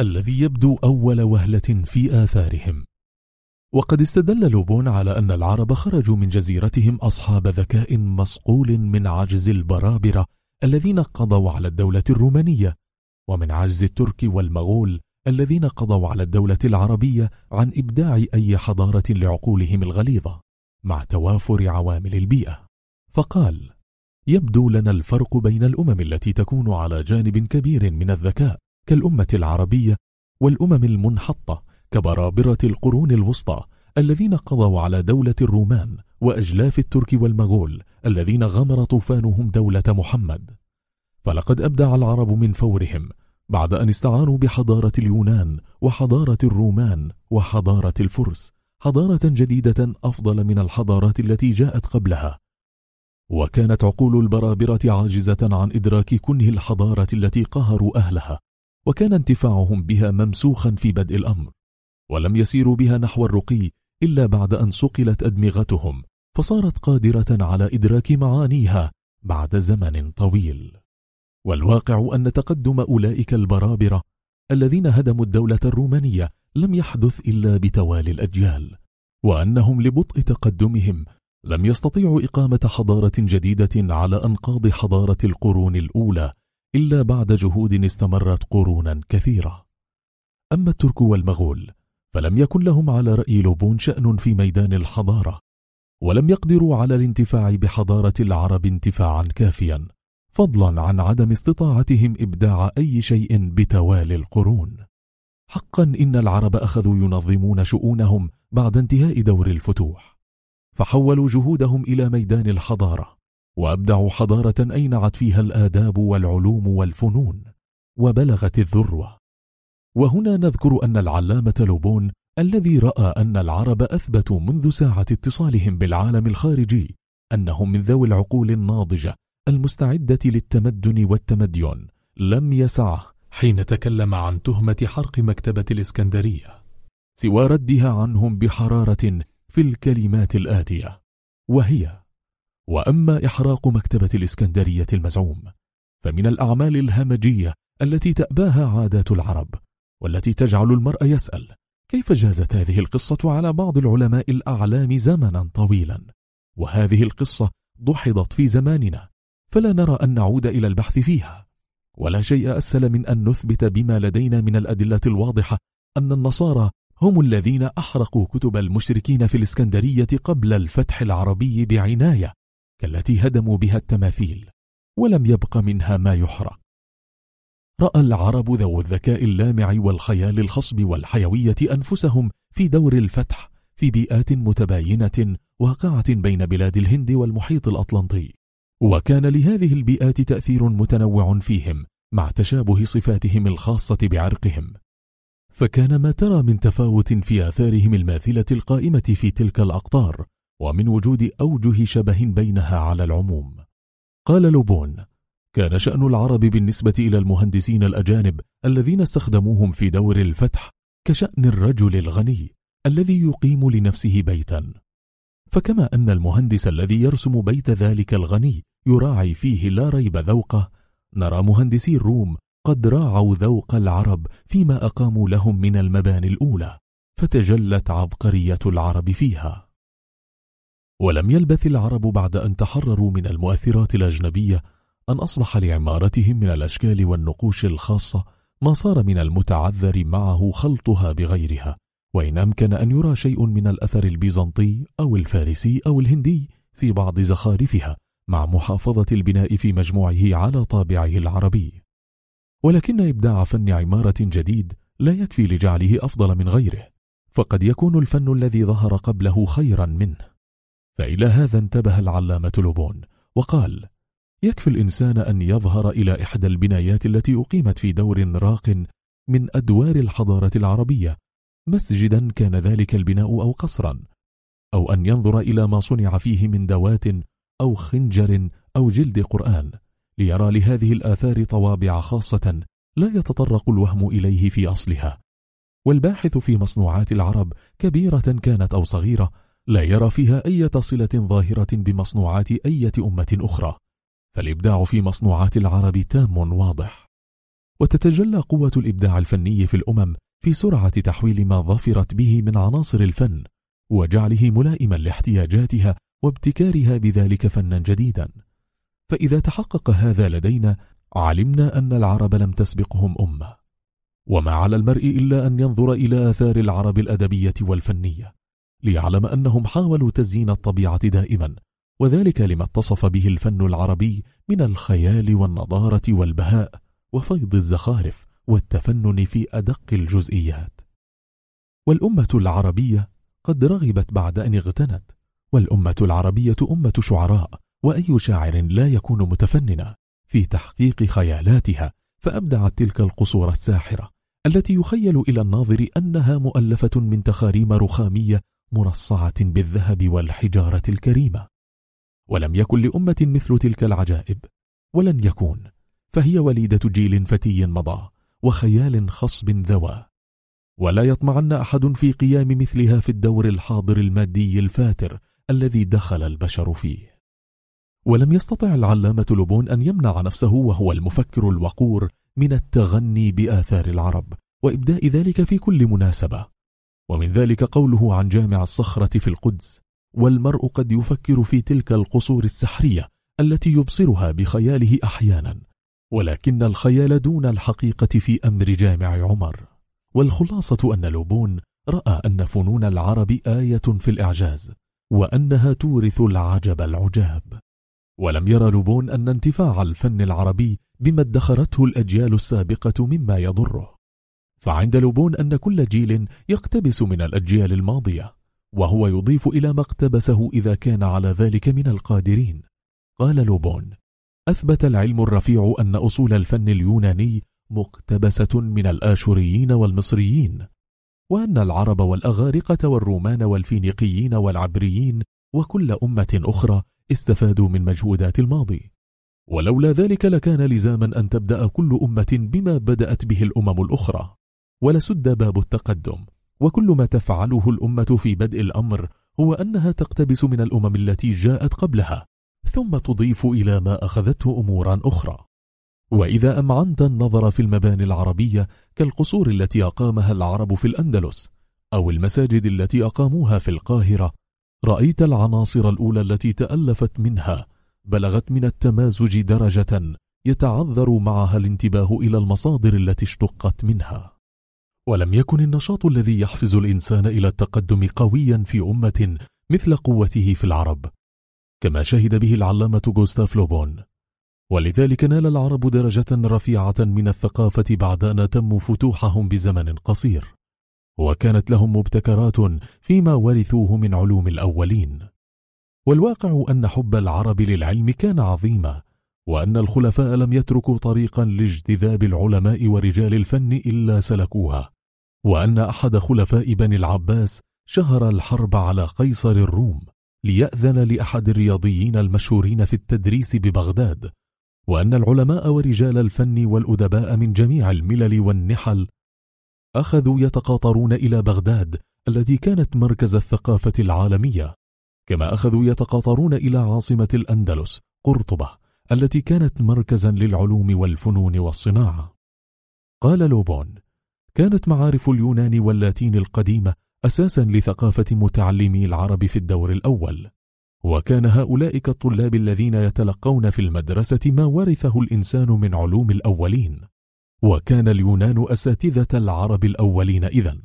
Speaker 1: الذي يبدو أول وهلة في آثارهم. وقد استدل لوبون على أن العرب خرجوا من جزيرتهم أصحاب ذكاء مصقول من عجز البرابرة الذين قضوا على الدولة الرومانية ومن عجز الترك والمغول الذين قضوا على الدولة العربية عن إبداع أي حضارة لعقولهم الغليظة مع توافر عوامل البيئة. فقال يبدو لنا الفرق بين الأمم التي تكون على جانب كبير من الذكاء كالأمة العربية والأمم المنحطة كبرابرة القرون الوسطى الذين قضوا على دولة الرومان وأجلاف الترك والمغول الذين غمر طوفانهم دولة محمد. فلقد أبدع العرب من فورهم بعد أن استعانوا بحضارة اليونان وحضارة الرومان وحضارة الفرس حضارة جديدة أفضل من الحضارات التي جاءت قبلها. وكانت عقول البرابرة عاجزة عن إدراك كنه الحضارة التي قهروا أهلها وكان انتفاعهم بها ممسوخا في بدء الأمر. ولم يسيروا بها نحو الرقي إلا بعد أن صقلت أدمغتهم فصارت قادرة على إدراك معانيها بعد زمن طويل. والواقع أن تقدم أولئك البرابرة الذين هدموا الدولة الرومانية لم يحدث إلا بتوالي الأجيال وأنهم لبطء تقدمهم لم يستطيعوا إقامة حضارة جديدة على أنقاض حضارة القرون الأولى إلا بعد جهود استمرت قرونا كثيرة. أما الترك والمغول فلم يكن لهم على رأي لوبون شأن في ميدان الحضارة ولم يقدروا على الانتفاع بحضارة العرب انتفاعا كافيا فضلا عن عدم استطاعتهم إبداع أي شيء بتوالي القرون. حقا إن العرب أخذوا ينظمون شؤونهم بعد انتهاء دور الفتوح فحولوا جهودهم إلى ميدان الحضارة وأبدعوا حضارة أينعت فيها الآداب والعلوم والفنون وبلغت الذروة. وهنا نذكر أن العلامة لوبون الذي رأى أن العرب أثبتوا منذ ساعة اتصالهم بالعالم الخارجي أنهم من ذوي العقول الناضجة المستعدة للتمدن والتمدين لم يسعه حين تكلم عن تهمة حرق مكتبة الإسكندرية. سوى ردها عنهم بحرارة في الكلمات الآتية. وهي وأما إحراق مكتبة الإسكندرية المزعوم فمن الأعمال الهمجية التي تأباها عادات العرب والتي تجعل المرء يسأل كيف جازت هذه القصة على بعض العلماء الأعلام زمنا طويلا؟ وهذه القصة ضحضت في زماننا فلا نرى أن نعود إلى البحث فيها. ولا شيء أسهل من أن نثبت بما لدينا من الأدلة الواضحة أن النصارى هم الذين أحرقوا كتب المشركين في الإسكندرية قبل الفتح العربي بعناية كالتي هدموا بها التماثيل ولم يبق منها ما يحرق. رأى العرب ذو الذكاء اللامع والخيال الخصب والحيوية أنفسهم في دور الفتح في بيئات متباينة واقعة بين بلاد الهند والمحيط الأطلنطي. وكان لهذه البيئات تأثير متنوع فيهم مع تشابه صفاتهم الخاصة بعرقهم. فكان ما ترى من تفاوت في آثارهم الماثلة القائمة في تلك الأقطار ومن وجود أوجه شبه بينها على العموم. قال لوبون كان شأن العرب بالنسبة إلى المهندسين الأجانب الذين استخدموهم في دور الفتح كشأن الرجل الغني الذي يقيم لنفسه بيتا. فكما أن المهندس الذي يرسم بيت ذلك الغني يراعي فيه لا ريب ذوقه نرى مهندسي الروم قد راعوا ذوق العرب فيما أقاموا لهم من المباني الأولى فتجلت عبقرية العرب فيها. ولم يلبث العرب بعد أن تحرروا من المؤثرات الأجنبية أن أصبح لعمارتهم من الأشكال والنقوش الخاصة ما صار من المتعذر معه خلطها بغيرها وإن أمكن أن يرى شيء من الأثر البيزنطي أو الفارسي أو الهندي في بعض زخارفها مع محافظة البناء في مجموعه على طابعه العربي. ولكن إبداع فن عمارة جديد لا يكفي لجعله أفضل من غيره فقد يكون الفن الذي ظهر قبله خيرا منه. فإلى هذا انتبه العلامة لوبون وقال يكفي الإنسان أن يظهر إلى إحدى البنايات التي أقيمت في دور راق من أدوار الحضارة العربية مسجدا كان ذلك البناء أو قصرا أو أن ينظر إلى ما صنع فيه من دوات أو خنجر أو جلد قرآن ليرى لهذه الآثار طوابع خاصة لا يتطرق الوهم إليه في أصلها. والباحث في مصنوعات العرب كبيرة كانت أو صغيرة لا يرى فيها أي صلة ظاهرة بمصنوعات أية أمة أخرى. فالإبداع في مصنوعات العرب تام واضح. وتتجلى قوة الإبداع الفني في الأمم في سرعة تحويل ما ظفرت به من عناصر الفن وجعله ملائما لاحتياجاتها وابتكارها بذلك فنا جديدا. فإذا تحقق هذا لدينا علمنا أن العرب لم تسبقهم أمة. وما على المرء إلا أن ينظر إلى آثار العرب الأدبية والفنية ليعلم أنهم حاولوا تزيين الطبيعة دائما وذلك لما اتصف به الفن العربي من الخيال والنضارة والبهاء وفيض الزخارف والتفنن في أدق الجزئيات. والأمة العربية قد رغبت بعد أن اغتنت والأمة العربية أمة شعراء وأي شاعر لا يكون متفننا. في تحقيق خيالاتها فأبدعت تلك القصور الساحرة التي يخيل إلى الناظر أنها مؤلفة من تخاريم رخامية مرصعة بالذهب والحجارة الكريمة. ولم يكن لأمة مثل تلك العجائب ولن يكون فهي وليدة جيل فتي مضى وخيال خصب ذوى. ولا يطمعن أحد في قيام مثلها في الدور الحاضر المادي الفاتر الذي دخل البشر فيه. ولم يستطع العلامة لبون أن يمنع نفسه وهو المفكر الوقور من التغني بآثار العرب وإبداء ذلك في كل مناسبة. ومن ذلك قوله عن جامع الصخرة في القدس والمرء قد يفكر في تلك القصور السحرية التي يبصرها بخياله أحيانا ولكن الخيال دون الحقيقة في أمر جامع عمر. والخلاصة أن لوبون رأى أن فنون العرب آية في الإعجاز وأنها تورث العجب العجاب. ولم يرى لوبون أن انتفاع الفن العربي بما ادخرته الأجيال السابقة مما يضره. فعند لوبون أن كل جيل يقتبس من الأجيال الماضية وهو يضيف إلى ما اقتبسه إذا كان على ذلك من القادرين. قال لوبون أثبت العلم الرفيع أن أصول الفن اليوناني مقتبسة من الآشوريين والمصريين وأن العرب والأغارقة والرومان والفينيقيين والعبريين وكل أمة أخرى استفادوا من مجهودات الماضي. ولولا ذلك لكان لزاما أن تبدأ كل أمة بما بدأت به الأمم الأخرى ولسد باب التقدم. وكل ما تفعله الأمة في بدء الأمر هو أنها تقتبس من الأمم التي جاءت قبلها ثم تضيف إلى ما أخذته أمورا أخرى. وإذا أمعنت النظر في المباني العربية كالقصور التي أقامها العرب في الأندلس أو المساجد التي أقاموها في القاهرة رأيت العناصر الأولى التي تألفت منها بلغت من التمازج درجة يتعذر معها الانتباه إلى المصادر التي اشتقت منها. ولم يكن النشاط الذي يحفز الإنسان إلى التقدم قويا في أمة مثل قوته في العرب كما شهد به العلامة جوستاف لوبون. ولذلك نال العرب درجة رفيعة من الثقافة بعد أن تموا فتوحهم بزمن قصير وكانت لهم مبتكرات فيما ورثوه من علوم الأولين. والواقع أن حب العرب للعلم كان عظيما وأن الخلفاء لم يتركوا طريقا لاجتذاب العلماء ورجال الفن إلا سلكوها. وأن أحد خلفاء بني العباس شهر الحرب على قيصر الروم ليأذن لأحد الرياضيين المشهورين في التدريس ببغداد وأن العلماء ورجال الفن والأدباء من جميع الملل والنحل أخذوا يتقاطرون إلى بغداد التي كانت مركز الثقافة العالمية كما أخذوا يتقاطرون إلى عاصمة الأندلس قرطبة التي كانت مركزا للعلوم والفنون والصناعة. قال لوبون كانت معارف اليونان واللاتين القديمة أساسا لثقافة متعلمي العرب في الدور الأول. وكان هؤلاء كالطلاب الذين يتلقون في المدرسة ما ورثه الإنسان من علوم الأولين. وكان اليونان أساتذة العرب الأولين إذن.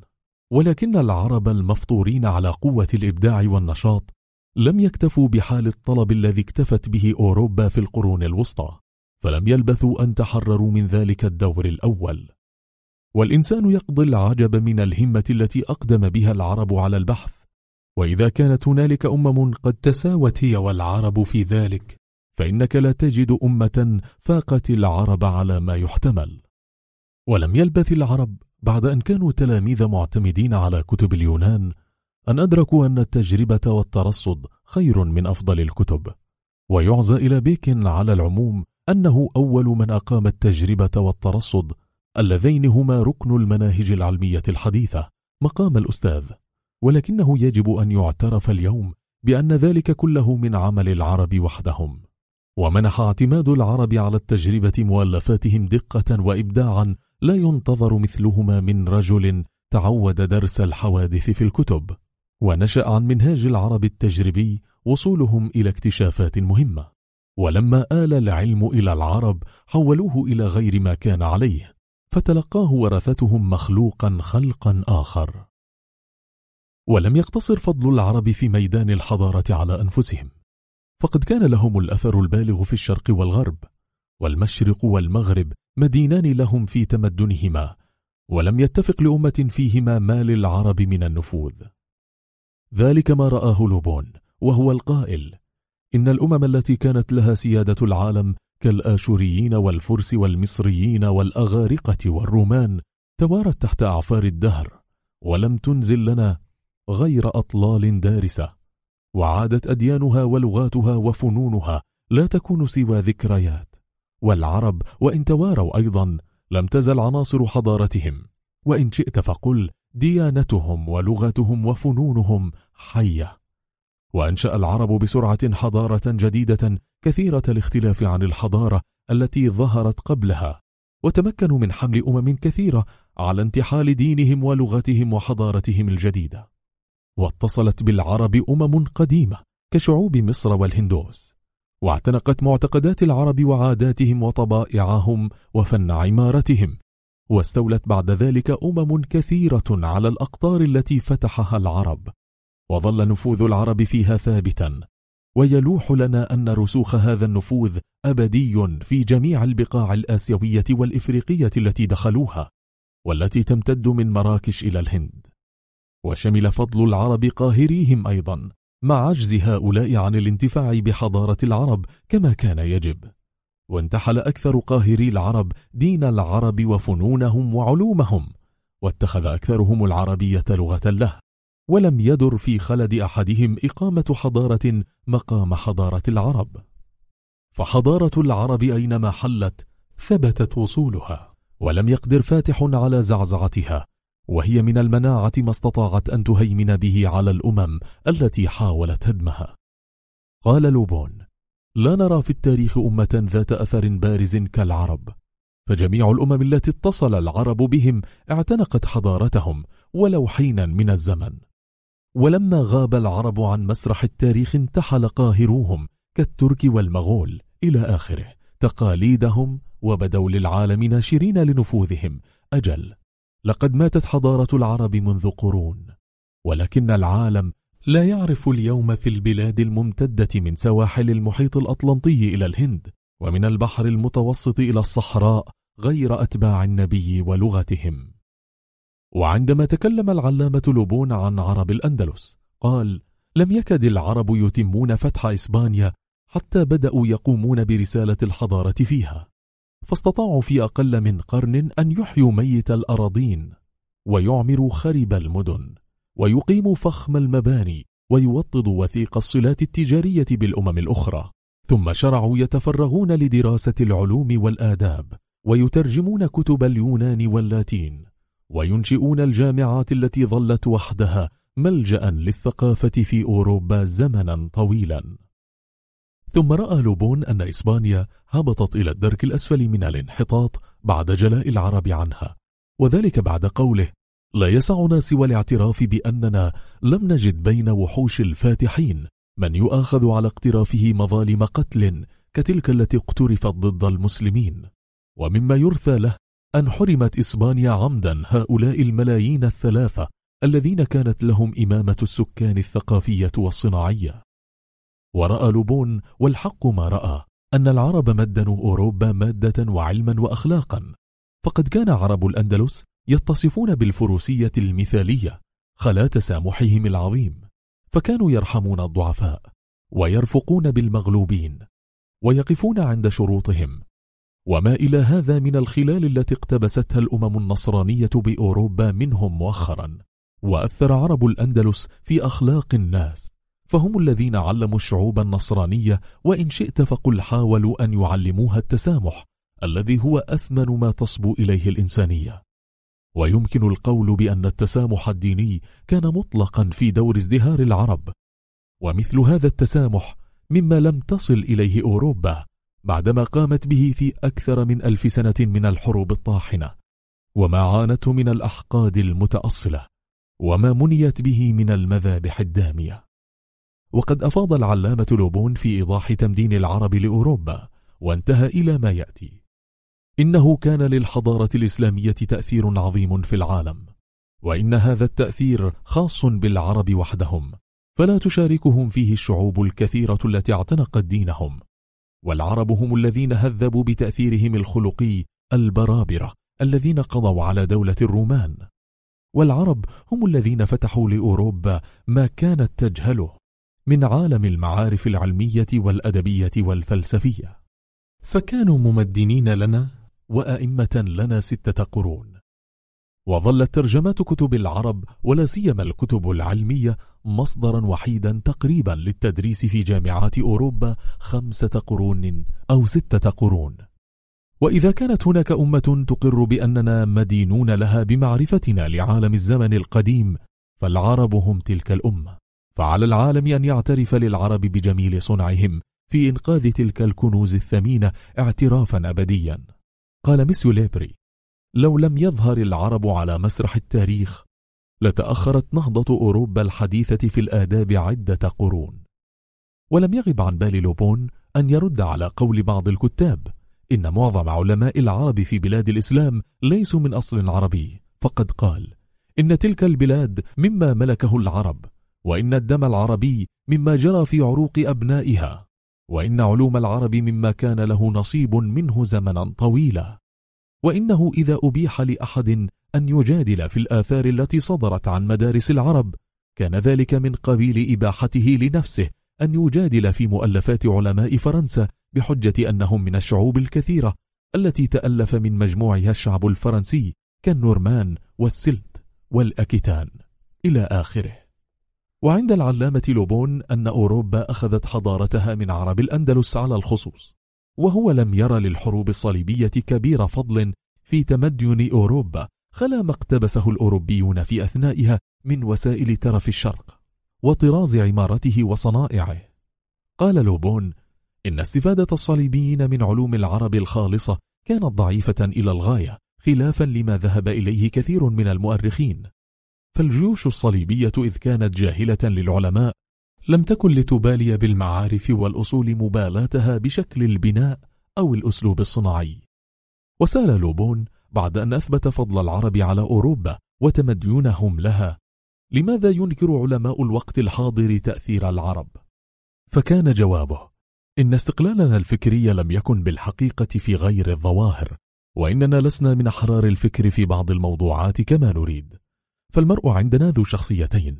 Speaker 1: ولكن العرب المفطورين على قوة الإبداع والنشاط لم يكتفوا بحال الطلب الذي اكتفت به أوروبا في القرون الوسطى فلم يلبثوا أن تحرروا من ذلك الدور الأول. والإنسان يقضي العجب من الهمة التي أقدم بها العرب على البحث. وإذا كانت هنالك أمم قد تساوت هي والعرب في ذلك فإنك لا تجد أمة فاقت العرب على ما يحتمل. ولم يلبث العرب بعد أن كانوا تلاميذ معتمدين على كتب اليونان أن أدركوا أن التجربة والترصد خير من أفضل الكتب. ويعزى إلى بيك على العموم أنه أول من أقام التجربة والترصد اللذين هما ركن المناهج العلمية الحديثة مقام الأستاذ. ولكنه يجب أن يعترف اليوم بأن ذلك كله من عمل العرب وحدهم. ومنح اعتماد العرب على التجربة مؤلفاتهم دقة وإبداعا لا ينتظر مثلهما من رجل تعود درس الحوادث في الكتب. ونشأ عن منهاج العرب التجربي وصولهم إلى اكتشافات مهمة. ولما آل العلم إلى العرب حولوه إلى غير ما كان عليه. فتلقاه ورثتهم مخلوقا خلقا آخر. ولم يقتصر فضل العرب في ميدان الحضارة على أنفسهم. فقد كان لهم الأثر البالغ في الشرق والغرب والمشرق والمغرب مدينان لهم في تمدنهما ولم يتفق لأمة فيهما ما للعرب من النفوذ. ذلك ما رآه لوبون وهو القائل إن الأمم التي كانت لها سيادة العالم كالآشوريين والفرس والمصريين والأغارقة والرومان توارت تحت أعفار الدهر ولم تنزل لنا غير أطلال دارسة وعادت أديانها ولغاتها وفنونها لا تكون سوى ذكريات والعرب وإن تواروا أيضا لم تزل عناصر حضارتهم وإن شئت فقل ديانتهم ولغتهم وفنونهم حية. وأنشأ العرب بسرعة حضارة جديدة كثيرة الاختلاف عن الحضارة التي ظهرت قبلها وتمكنوا من حمل أمم كثيرة على انتحال دينهم ولغتهم وحضارتهم الجديدة. واتصلت بالعرب أمم قديمة كشعوب مصر والهندوس واعتنقت معتقدات العرب وعاداتهم وطبائعهم وفن عمارتهم واستولت بعد ذلك أمم كثيرة على الأقطار التي فتحها العرب. وظل نفوذ العرب فيها ثابتا. ويلوح لنا أن رسوخ هذا النفوذ أبدي في جميع البقاع الآسيوية والإفريقية التي دخلوها والتي تمتد من مراكش إلى الهند. وشمل فضل العرب قاهريهم أيضا مع عجز هؤلاء عن الانتفاع بحضارة العرب كما كان يجب. وانتحل أكثر قاهري العرب دين العرب وفنونهم وعلومهم واتخذ أكثرهم العربية لغة له. ولم يدر في خلد أحدهم إقامة حضارة مقام حضارة العرب. فحضارة العرب أينما حلت ثبتت وصولها ولم يقدر فاتح على زعزعتها وهي من المناعة ما استطاعت أن تهيمن به على الأمم التي حاولت هدمها. قال لوبون لا نرى في التاريخ أمة ذات أثر بارز كالعرب فجميع الأمم التي اتصل العرب بهم اعتنقت حضارتهم ولو حينا من الزمن. ولما غاب العرب عن مسرح التاريخ انتحل قاهروهم كالترك والمغول إلى آخره. تقاليدهم وبدوا للعالم ناشرين لنفوذهم. أجل لقد ماتت حضارة العرب منذ قرون ولكن العالم لا يعرف اليوم في البلاد الممتدة من سواحل المحيط الأطلنطي إلى الهند ومن البحر المتوسط إلى الصحراء غير أتباع النبي ولغتهم. وعندما تكلم العلامة لوبون عن عرب الأندلس قال لم يكد العرب يتمون فتح إسبانيا حتى بدأوا يقومون برسالة الحضارة فيها. فاستطاعوا في أقل من قرن أن يحيوا ميت الأراضين ويعمر خرب المدن ويقيم فخم المباني ويوطد وثيق الصلات التجارية بالأمم الأخرى. ثم شرعوا يتفرغون لدراسة العلوم والآداب ويترجمون كتب اليونان واللاتين. وينشئون الجامعات التي ظلت وحدها ملجأ للثقافة في أوروبا زمنا طويلا. ثم رأى لوبون أن إسبانيا هبطت إلى الدرك الأسفل من الانحطاط بعد جلاء العرب عنها وذلك بعد قوله لا يسعنا سوى الاعتراف بأننا لم نجد بين وحوش الفاتحين من يؤاخذ على اقترافه مظالم قتل كتلك التي اقترفت ضد المسلمين ومما يرثى له أن حرمت إسبانيا عمدا هؤلاء الملايين الثلاثة الذين كانت لهم إمامة السكان الثقافية والصناعية. ورأى لوبون والحق ما رأى أن العرب مدنوا أوروبا مادة وعلما وأخلاقا. فقد كان عرب الأندلس يتصفون بالفروسية المثالية خلا تسامحهم العظيم فكانوا يرحمون الضعفاء ويرفقون بالمغلوبين ويقفون عند شروطهم وما إلى هذا من الخلال التي اقتبستها الأمم النصرانية بأوروبا منهم مؤخرا وأثر عرب الأندلس في أخلاق الناس. فهم الذين علموا الشعوب النصرانية وإن شئت فقل حاولوا أن يعلموها التسامح الذي هو أثمن ما تصبو إليه الإنسانية. ويمكن القول بأن التسامح الديني كان مطلقا في دور ازدهار العرب. ومثل هذا التسامح مما لم تصل إليه أوروبا بعدما قامت به في أكثر من ألف سنة من الحروب الطاحنة وما عانته من الأحقاد المتأصلة وما منيت به من المذابح الدامية. وقد أفاض العلامة لوبون في إيضاح تمدين العرب لأوروبا وانتهى إلى ما يأتي. إنه كان للحضارة الإسلامية تأثير عظيم في العالم وإن هذا التأثير خاص بالعرب وحدهم فلا تشاركهم فيه الشعوب الكثيرة التي اعتنقت دينهم. والعرب هم الذين هذبوا بتأثيرهم الخلقي البرابرة الذين قضوا على دولة الرومان. والعرب هم الذين فتحوا لأوروبا ما كانت تجهله من عالم المعارف العلمية والأدبية والفلسفية. فكانوا ممدنين لنا وأئمة لنا ستة قرون. وظلت ترجمات كتب العرب ولا سيما الكتب العلمية مصدرا وحيدا تقريبا للتدريس في جامعات أوروبا خمسة قرون أو ستة قرون. وإذا كانت هناك أمة تقر بأننا مدينون لها بمعرفتنا لعالم الزمن القديم فالعرب هم تلك الأمة. فعلى العالم أن يعترف للعرب بجميل صنعهم في إنقاذ تلك الكنوز الثمينة اعترافا أبديا. قال مسيو ليبري لو لم يظهر العرب على مسرح التاريخ لتأخرت نهضة أوروبا الحديثة في الآداب عدة قرون. ولم يغب عن بال لوبون أن يرد على قول بعض الكتاب إن معظم علماء العرب في بلاد الإسلام ليسوا من أصل عربي. فقد قال إن تلك البلاد مما ملكه العرب وإن الدم العربي مما جرى في عروق أبنائها وإن علوم العرب مما كان له نصيب منه زمنا طويلا. وإنه إذا أبيح لأحد أن يجادل في الآثار التي صدرت عن مدارس العرب كان ذلك من قبيل إباحته لنفسه أن يجادل في مؤلفات علماء فرنسا بحجة أنهم من الشعوب الكثيرة التي تألف من مجموعها الشعب الفرنسي كالنورمان والسلت والأكيتان. إلى آخره. وعند العلامة لوبون أن أوروبا أخذت حضارتها من عرب الأندلس على الخصوص. وهو لم يرى للحروب الصليبية كبير فضل في تمدن أوروبا خلا ما اقتبسه الأوروبيون في أثنائها من وسائل ترف الشرق وطراز عمارته وصنائعه. قال لوبون إن استفادة الصليبيين من علوم العرب الخالصة كانت ضعيفة إلى الغاية خلافا لما ذهب إليه كثير من المؤرخين. فالجيوش الصليبية إذ كانت جاهلة للعلماء لم تكن لتبالي بالمعارف والأصول مبالاتها بشكل البناء أو الأسلوب الصناعي وسال لوبون بعد أن أثبت فضل العرب على أوروبا وتمدينهم لها لماذا ينكر علماء الوقت الحاضر تأثير العرب؟ فكان جوابه إن استقلالنا الفكري لم يكن بالحقيقة في غير الظواهر وإننا لسنا من أحرار الفكر في بعض الموضوعات كما نريد فالمرء عندنا ذو شخصيتين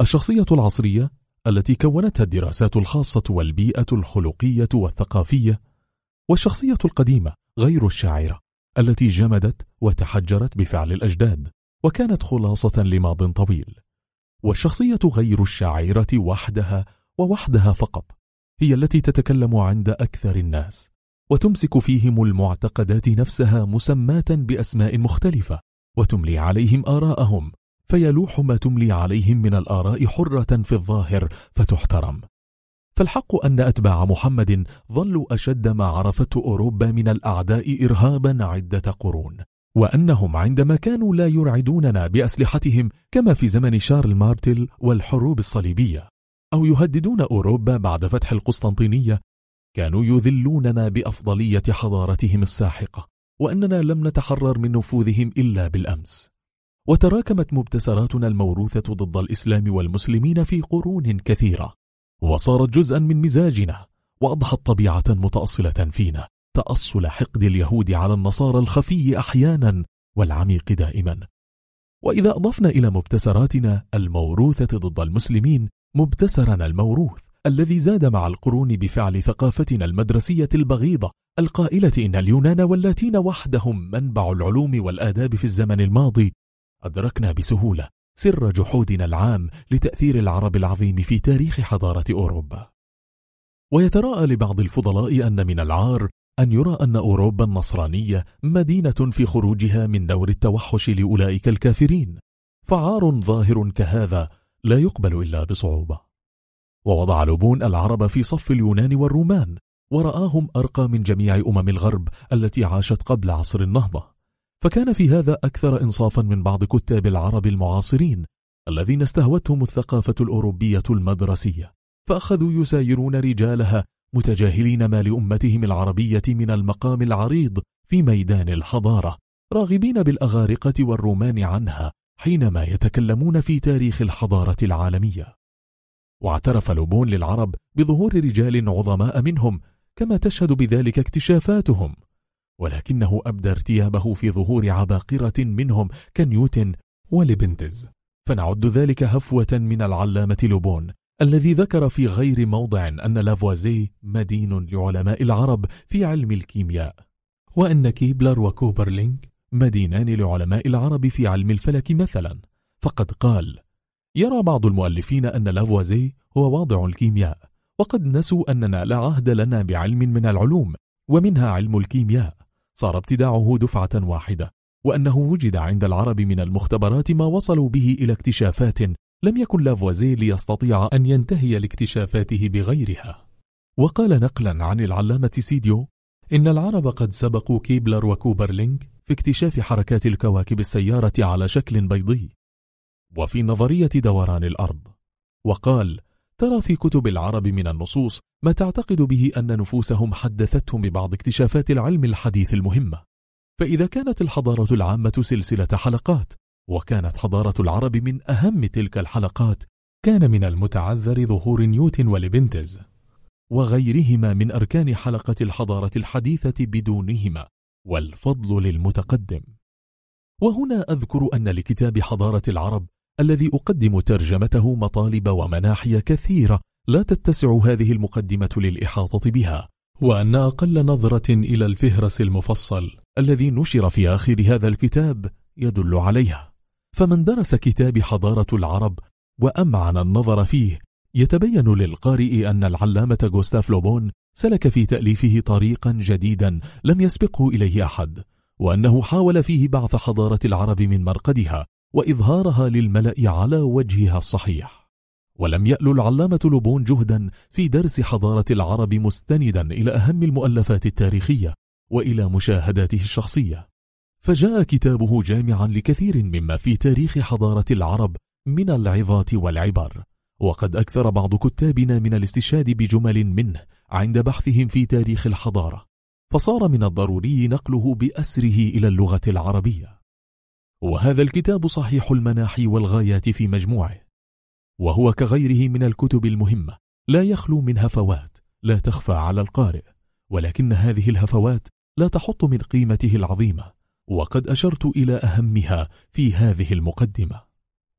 Speaker 1: الشخصية العصرية التي كونتها الدراسات الخاصة والبيئة الخلقية والثقافية والشخصية القديمة غير الشاعرة التي جمدت وتحجرت بفعل الأجداد وكانت خلاصة لماض طويل. والشخصية غير الشاعرة وحدها ووحدها فقط هي التي تتكلم عند أكثر الناس وتمسك فيهم المعتقدات نفسها مسماة بأسماء مختلفة وتملي عليهم آراءهم فيلوح ما تملي عليهم من الآراء حرة في الظاهر فتحترم. فالحق أن أتباع محمد ظلوا أشد ما عرفته أوروبا من الأعداء إرهابا عدة قرون وأنهم عندما كانوا لا يرعدوننا بأسلحتهم كما في زمن شارل مارتل والحروب الصليبية أو يهددون أوروبا بعد فتح القسطنطينية كانوا يذلوننا بأفضلية حضارتهم الساحقة وأننا لم نتحرر من نفوذهم إلا بالأمس. وتراكمت مبتسراتنا الموروثة ضد الإسلام والمسلمين في قرون كثيرة وصارت جزءا من مزاجنا وأضحت طبيعة متأصلة فينا تأصل حقد اليهود على النصارى الخفي أحيانا والعميق دائما. وإذا أضفنا إلى مبتسراتنا الموروثة ضد المسلمين مبتسرنا الموروث الذي زاد مع القرون بفعل ثقافتنا المدرسية البغيضة القائلة إن اليونان واللاتين وحدهم منبع العلوم والآداب في الزمن الماضي أدركنا بسهولة سر جحودنا العام لتأثير العرب العظيم في تاريخ حضارة أوروبا. ويتراءى لبعض الفضلاء أن من العار أن يرى أن أوروبا النصرانية مدينة في خروجها من دور التوحش لأولئك الكافرين. فعار ظاهر كهذا لا يقبل إلا بصعوبة. ووضع لوبون العرب في صف اليونان والرومان ورآهم أرقى من جميع أمم الغرب التي عاشت قبل عصر النهضة. فكان في هذا أكثر إنصافا من بعض كتاب العرب المعاصرين الذين استهوتهم الثقافة الأوروبية المدرسية فأخذوا يسايرون رجالها متجاهلين ما لأمتهم العربية من المقام العريض في ميدان الحضارة راغبين بالأغارقة والرومان عنها حينما يتكلمون في تاريخ الحضارة العالمية. واعترف لوبون للعرب بظهور رجال عظماء منهم كما تشهد بذلك اكتشافاتهم. ولكنه أبدى ارتيابه في ظهور عباقرة منهم كنيوتن ولبنتز. فنعد ذلك هفوة من العلامة لوبون الذي ذكر في غير موضع أن لافوازي مدين لعلماء العرب في علم الكيمياء. وأن كيبلر وكوبرنيك مدينان لعلماء العرب في علم الفلك مثلا. فقد قال يرى بعض المؤلفين أن لافوازيه هو واضع الكيمياء وقد نسوا أننا لا عهد لنا بعلم من العلوم ومنها علم الكيمياء. صار ابتداعه دفعة واحدة وأنه وجد عند العرب من المختبرات ما وصلوا به إلى اكتشافات لم يكن لافوازيه ليستطيع أن ينتهي لاكتشافاته بغيرها. وقال نقلا عن العلامة سيديو إن العرب قد سبقوا كيبلر وكوبرنيك في اكتشاف حركات الكواكب السيارة على شكل بيضي وفي نظرية دوران الأرض وقال ترى في كتب العرب من النصوص ما تعتقد به أن نفوسهم حدثتهم ببعض اكتشافات العلم الحديث المهمة فإذا كانت الحضارة العامة سلسلة حلقات وكانت حضارة العرب من أهم تلك الحلقات كان من المتعذر ظهور نيوتن ولبنتز وغيرهما من أركان حلقة الحضارة الحديثة بدونهما والفضل للمتقدم. وهنا أذكر أن لكتاب حضارة العرب الذي أقدم ترجمته مطالب ومناحي كثيرة لا تتسع هذه المقدمة للإحاطة بها. وأن أقل نظرة إلى الفهرس المفصل الذي نشر في آخر هذا الكتاب يدل عليها. فمن درس كتاب حضارة العرب وأمعن النظر فيه يتبين للقارئ أن العلامة غوستاف لوبون سلك في تأليفه طريقا جديدا لم يسبقه إليه أحد وأنه حاول فيه بعث حضارة العرب من مرقدها. وإظهارها للملأ على وجهها الصحيح. ولم يأل العلامة لوبون جهدا في درس حضارة العرب مستندا إلى أهم المؤلفات التاريخية وإلى مشاهداته الشخصية. فجاء كتابه جامعا لكثير مما في تاريخ حضارة العرب من العظات والعبر. وقد أكثر بعض كتابنا من الاستشهاد بجمل منه عند بحثهم في تاريخ الحضارة. فصار من الضروري نقله بأسره إلى اللغة العربية. وهذا الكتاب صحيح المناحي والغايات في مجموعه. وهو كغيره من الكتب المهمة. لا يخلو من هفوات لا تخفى على القارئ. ولكن هذه الهفوات لا تحط من قيمته العظيمة. وقد أشرت إلى أهمها في هذه المقدمة.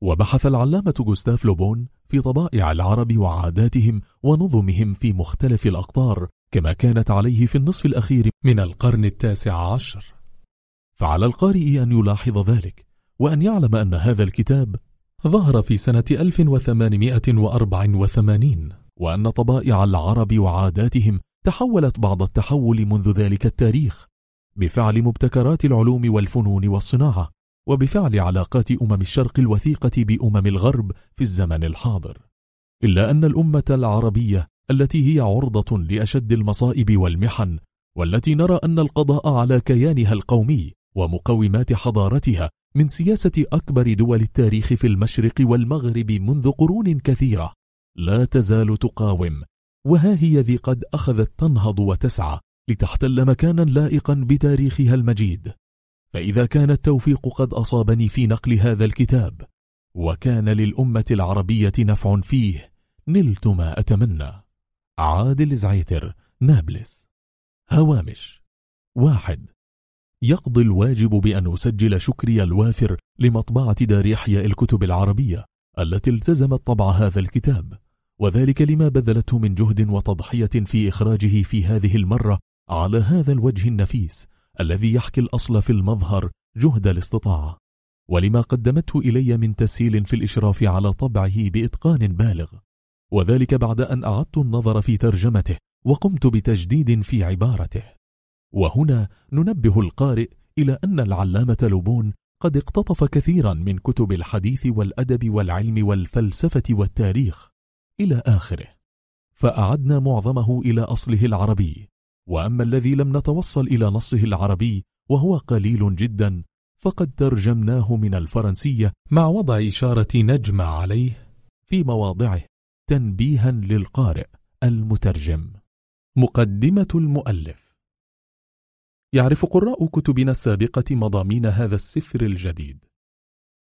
Speaker 1: وبحث العلامة جوستاف لوبون في طبائع العرب وعاداتهم ونظمهم في مختلف الأقطار كما كانت عليه في النصف الأخير من القرن التاسع عشر. فعلى القارئ أن يلاحظ ذلك وأن يعلم أن هذا الكتاب ظهر في سنة 1884 وأن طبائع العرب وعاداتهم تحولت بعض التحول منذ ذلك التاريخ بفعل مبتكرات العلوم والفنون والصناعة وبفعل علاقات أمم الشرق الوثيقة بأمم الغرب في الزمن الحاضر. إلا أن الأمة العربية التي هي عرضة لأشد المصائب والمحن والتي نرى أن القضاء على كيانها القومي ومقومات حضارتها من سياسة أكبر دول التاريخ في المشرق والمغرب منذ قرون كثيرة. لا تزال تقاوم. وها هي ذي قد أخذت تنهض وتسعى لتحتل مكانا لائقا بتاريخها المجيد. فإذا كان التوفيق قد أصابني في نقل هذا الكتاب وكان للأمة العربية نفع فيه نلت ما أتمنى. عادل زعيتر نابلس. هوامش. واحد. يقضي الواجب بأن أسجل شكري الوافر لمطبعة دار يحيى الكتب العربية التي التزمت طبع هذا الكتاب وذلك لما بذلته من جهد وتضحية في إخراجه في هذه المرة على هذا الوجه النفيس الذي يحكي الأصل في المظهر جهد الاستطاعة. ولما قدمته إلي من تسهيل في الإشراف على طبعه بإتقان بالغ وذلك بعد أن أعدت النظر في ترجمته وقمت بتجديد في عبارته. وهنا ننبه القارئ إلى أن العلامة لوبون قد اقتطف كثيرا من كتب الحديث والأدب والعلم والفلسفة والتاريخ إلى آخره. فأعدنا معظمه إلى أصله العربي وأما الذي لم نتوصل إلى نصه العربي وهو قليل جدا فقد ترجمناه من الفرنسية مع وضع إشارة نجمة عليه في مواضعه تنبيها للقارئ المترجم. مقدمة المؤلف. يعرف قراء كتبنا السابقة مضامين هذا السفر الجديد.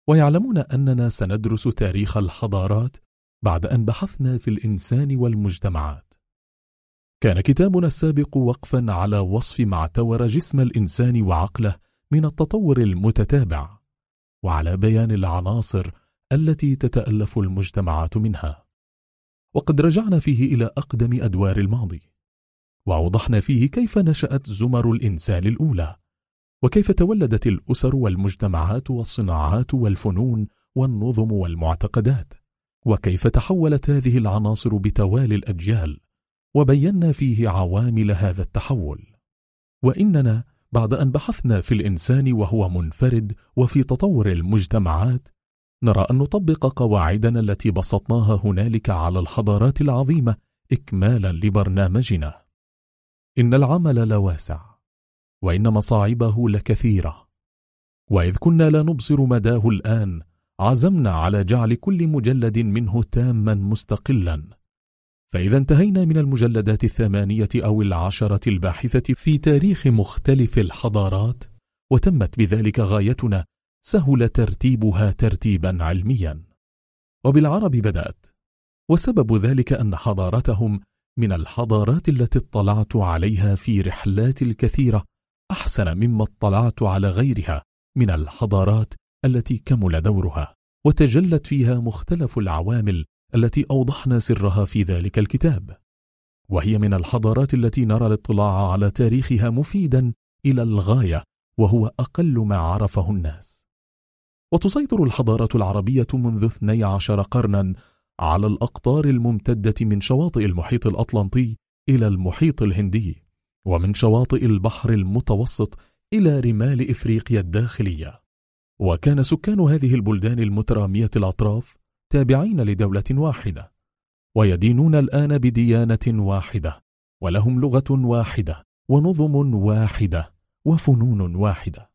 Speaker 1: ويعلمون أننا سندرس تاريخ الحضارات بعد أن بحثنا في الإنسان والمجتمعات. كان كتابنا السابق وقفا على وصف ما اعتور جسم الإنسان وعقله من التطور المتتابع وعلى بيان العناصر التي تتألف المجتمعات منها. وقد رجعنا فيه إلى أقدم أدوار الماضي. وأوضحنا فيه كيف نشأت زمر الإنسان الأولى وكيف تولدت الأسر والمجتمعات والصناعات والفنون والنظم والمعتقدات وكيف تحولت هذه العناصر بتوالي الأجيال وبينا فيه عوامل هذا التحول. وإننا بعد أن بحثنا في الإنسان وهو منفرد وفي تطور المجتمعات نرى أن نطبق قواعدنا التي بسطناها هنالك على الحضارات العظيمة إكمالا لبرنامجنا. إن العمل لواسع وإن مصاعبه لكثيرة. وإذ كنا لا نبصر مداه الآن عزمنا على جعل كل مجلد منه تاما مستقلا. فإذا انتهينا من المجلدات الثمانية أو العشرة الباحثة في تاريخ مختلف الحضارات وتمت بذلك غايتنا سهل ترتيبها ترتيبا علميا. وبالعرب بدأت وسبب ذلك أن حضارتهم من الحضارات التي اطلعت عليها في رحلات الكثيرة أحسن مما اطلعت على غيرها من الحضارات التي كمل دورها وتجلت فيها مختلف العوامل التي أوضحنا سرها في ذلك الكتاب. وهي من الحضارات التي نرى الاطلاع على تاريخها مفيدا إلى الغاية وهو أقل ما عرفه الناس. وتسيطر الحضارة العربية منذ 12 قرنا على الأقطار الممتدة من شواطئ المحيط الأطلنطي إلى المحيط الهندي ومن شواطئ البحر المتوسط إلى رمال إفريقيا الداخلية. وكان سكان هذه البلدان المترامية الأطراف تابعين لدولة واحدة ويدينون الآن بديانة واحدة ولهم لغة واحدة ونظم واحدة وفنون واحدة.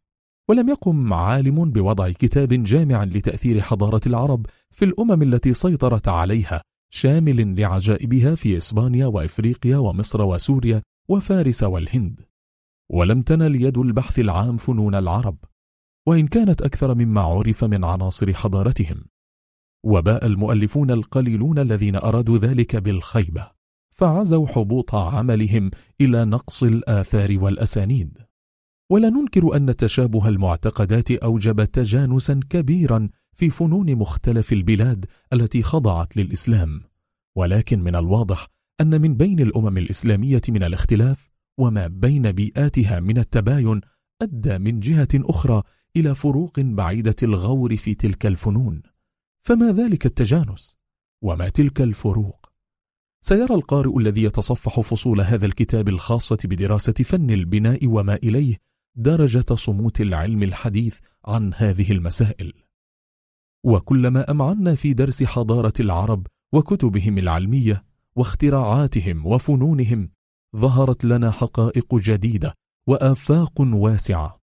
Speaker 1: ولم يقم عالم بوضع كتاب جامع لتأثير حضارة العرب في الأمم التي سيطرت عليها شامل لعجائبها في إسبانيا وإفريقيا ومصر وسوريا وفارس والهند. ولم تنل يد البحث العام فنون العرب وإن كانت أكثر مما عرف من عناصر حضارتهم. وباء المؤلفون القليلون الذين أرادوا ذلك بالخيبة فعزوا حبوط عملهم إلى نقص الآثار والأسانيد. ولا ننكر أن تشابه المعتقدات أوجب تجانسا كبيرا في فنون مختلف البلاد التي خضعت للإسلام. ولكن من الواضح أن من بين الأمم الإسلامية من الاختلاف وما بين بيئاتها من التباين أدى من جهة أخرى إلى فروق بعيدة الغور في تلك الفنون. فما ذلك التجانس؟ وما تلك الفروق؟ سيرى القارئ الذي يتصفح فصول هذا الكتاب الخاصة بدراسة فن البناء وما إليه درجة صموت العلم الحديث عن هذه المسائل. وكلما أمعنا في درس حضارة العرب وكتبهم العلمية واختراعاتهم وفنونهم ظهرت لنا حقائق جديدة وآفاق واسعة.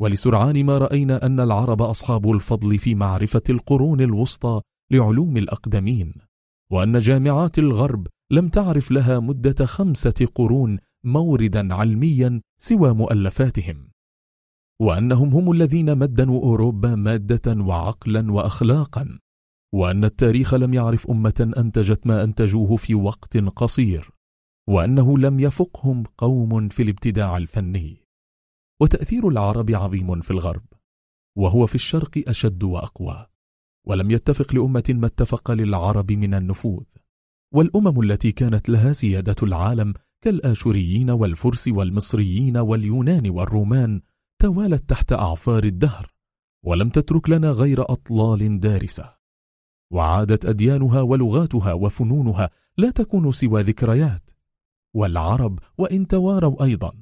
Speaker 1: ولسرعان ما رأينا أن العرب أصحاب الفضل في معرفة القرون الوسطى لعلوم الأقدمين وأن جامعات الغرب لم تعرف لها مدة خمسة قرون موردا علميا سوى مؤلفاتهم. وأنهم هم الذين مدنوا أوروبا مادة وعقلا وأخلاقا. وأن التاريخ لم يعرف أمة أنتجت ما أنتجوه في وقت قصير. وأنه لم يفقهم قوم في الابتداع الفني. وتأثير العرب عظيم في الغرب. وهو في الشرق أشد وأقوى. ولم يتفق لأمة ما اتفق للعرب من النفوذ. والأمم التي كانت لها سيادة العالم كالآشوريين والفرس والمصريين واليونان والرومان توالت تحت أعفار الدهر ولم تترك لنا غير أطلال دارسة. وعادت أديانها ولغاتها وفنونها لا تكون سوى ذكريات. والعرب وإن تواروا أيضا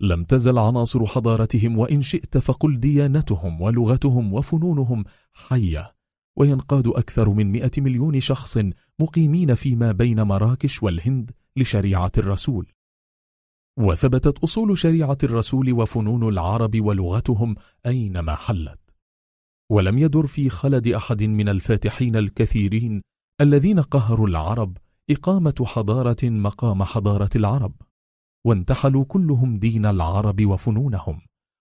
Speaker 1: لم تزل عناصر حضارتهم وإن شئت فقل ديانتهم ولغتهم وفنونهم حية. وينقاد أكثر من مئة مليون شخص مقيمين فيما بين مراكش والهند لشريعة الرسول. وثبتت أصول شريعة الرسول وفنون العرب ولغتهم أينما حلت. ولم يدر في خلد أحد من الفاتحين الكثيرين الذين قهروا العرب إقامة حضارة مقام حضارة العرب. وانتحلوا كلهم دين العرب وفنونهم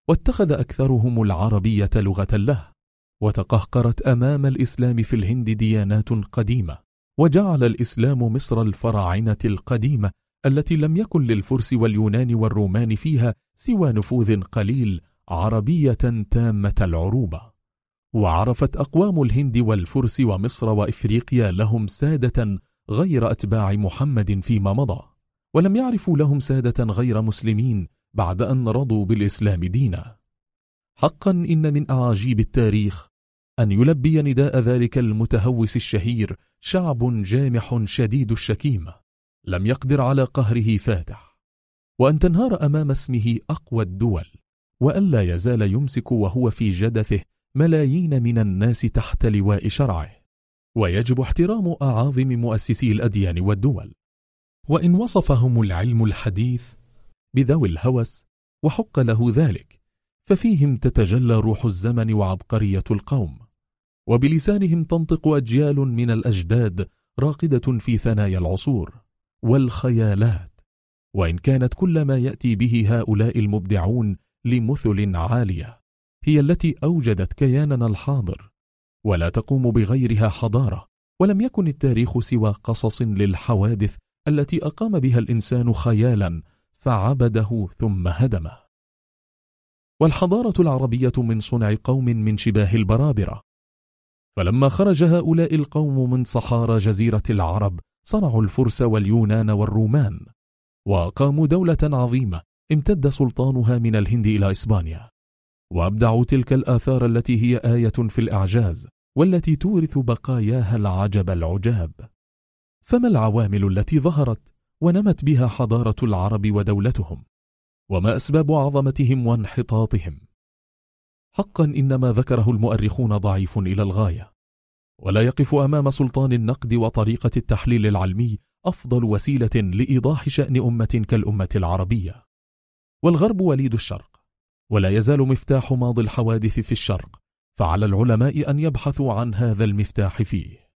Speaker 1: واتخذ أكثرهم العربية لغة له وتقهقرت أمام الإسلام في الهند ديانات قديمة. وجعل الإسلام مصر الفراعنة القديمة التي لم يكن للفرس واليونان والرومان فيها سوى نفوذ قليل عربية تامة العروبة. وعرفت أقوام الهند والفرس ومصر وإفريقيا لهم سادة غير أتباع محمد فيما مضى ولم يعرفوا لهم سادة غير مسلمين بعد أن رضوا بالإسلام دينا. حقا إن من أعاجيب التاريخ أن يلبي نداء ذلك المتهوس الشهير شعب جامح شديد الشكيمة لم يقدر على قهره فاتح. وأن تنهار أمام اسمه أقوى الدول. وألا يزال يمسك وهو في جدثه ملايين من الناس تحت لواء شرعه. ويجب احترام أعاظم مؤسسي الأديان والدول. وإن وصفهم العلم الحديث بذوي الهوس وحق له ذلك ففيهم تتجلى روح الزمن وعبقرية القوم. وبلسانهم تنطق أجيال من الأجداد راقدة في ثنايا العصور والخيالات. وإن كانت كل ما يأتي به هؤلاء المبدعون لمثل عالية هي التي أوجدت كياننا الحاضر. ولا تقوم بغيرها حضارة ولم يكن التاريخ سوى قصص للحوادث التي أقام بها الإنسان خيالا فعبده ثم هدمه. والحضارة العربية من صنع قوم من شباه البرابرة فلما خرج هؤلاء القوم من صحارى جزيرة العرب صنعوا الفرس واليونان والرومان وقاموا دولة عظيمة امتد سلطانها من الهند إلى إسبانيا. وأبدعوا تلك الآثار التي هي آية في الإعجاز والتي تورث بقاياها العجب العجاب. فما العوامل التي ظهرت ونمت بها حضارة العرب ودولتهم؟ وما أسباب عظمتهم وانحطاطهم؟ حقا إن ما ذكره المؤرخون ضعيف إلى الغاية. ولا يقف أمام سلطان النقد وطريقة التحليل العلمي أفضل وسيلة لإيضاح شأن أمة كالأمة العربية. والغرب وليد الشرق. ولا يزال مفتاح ماضي الحوادث في الشرق فعلى العلماء أن يبحثوا عن هذا المفتاح فيه.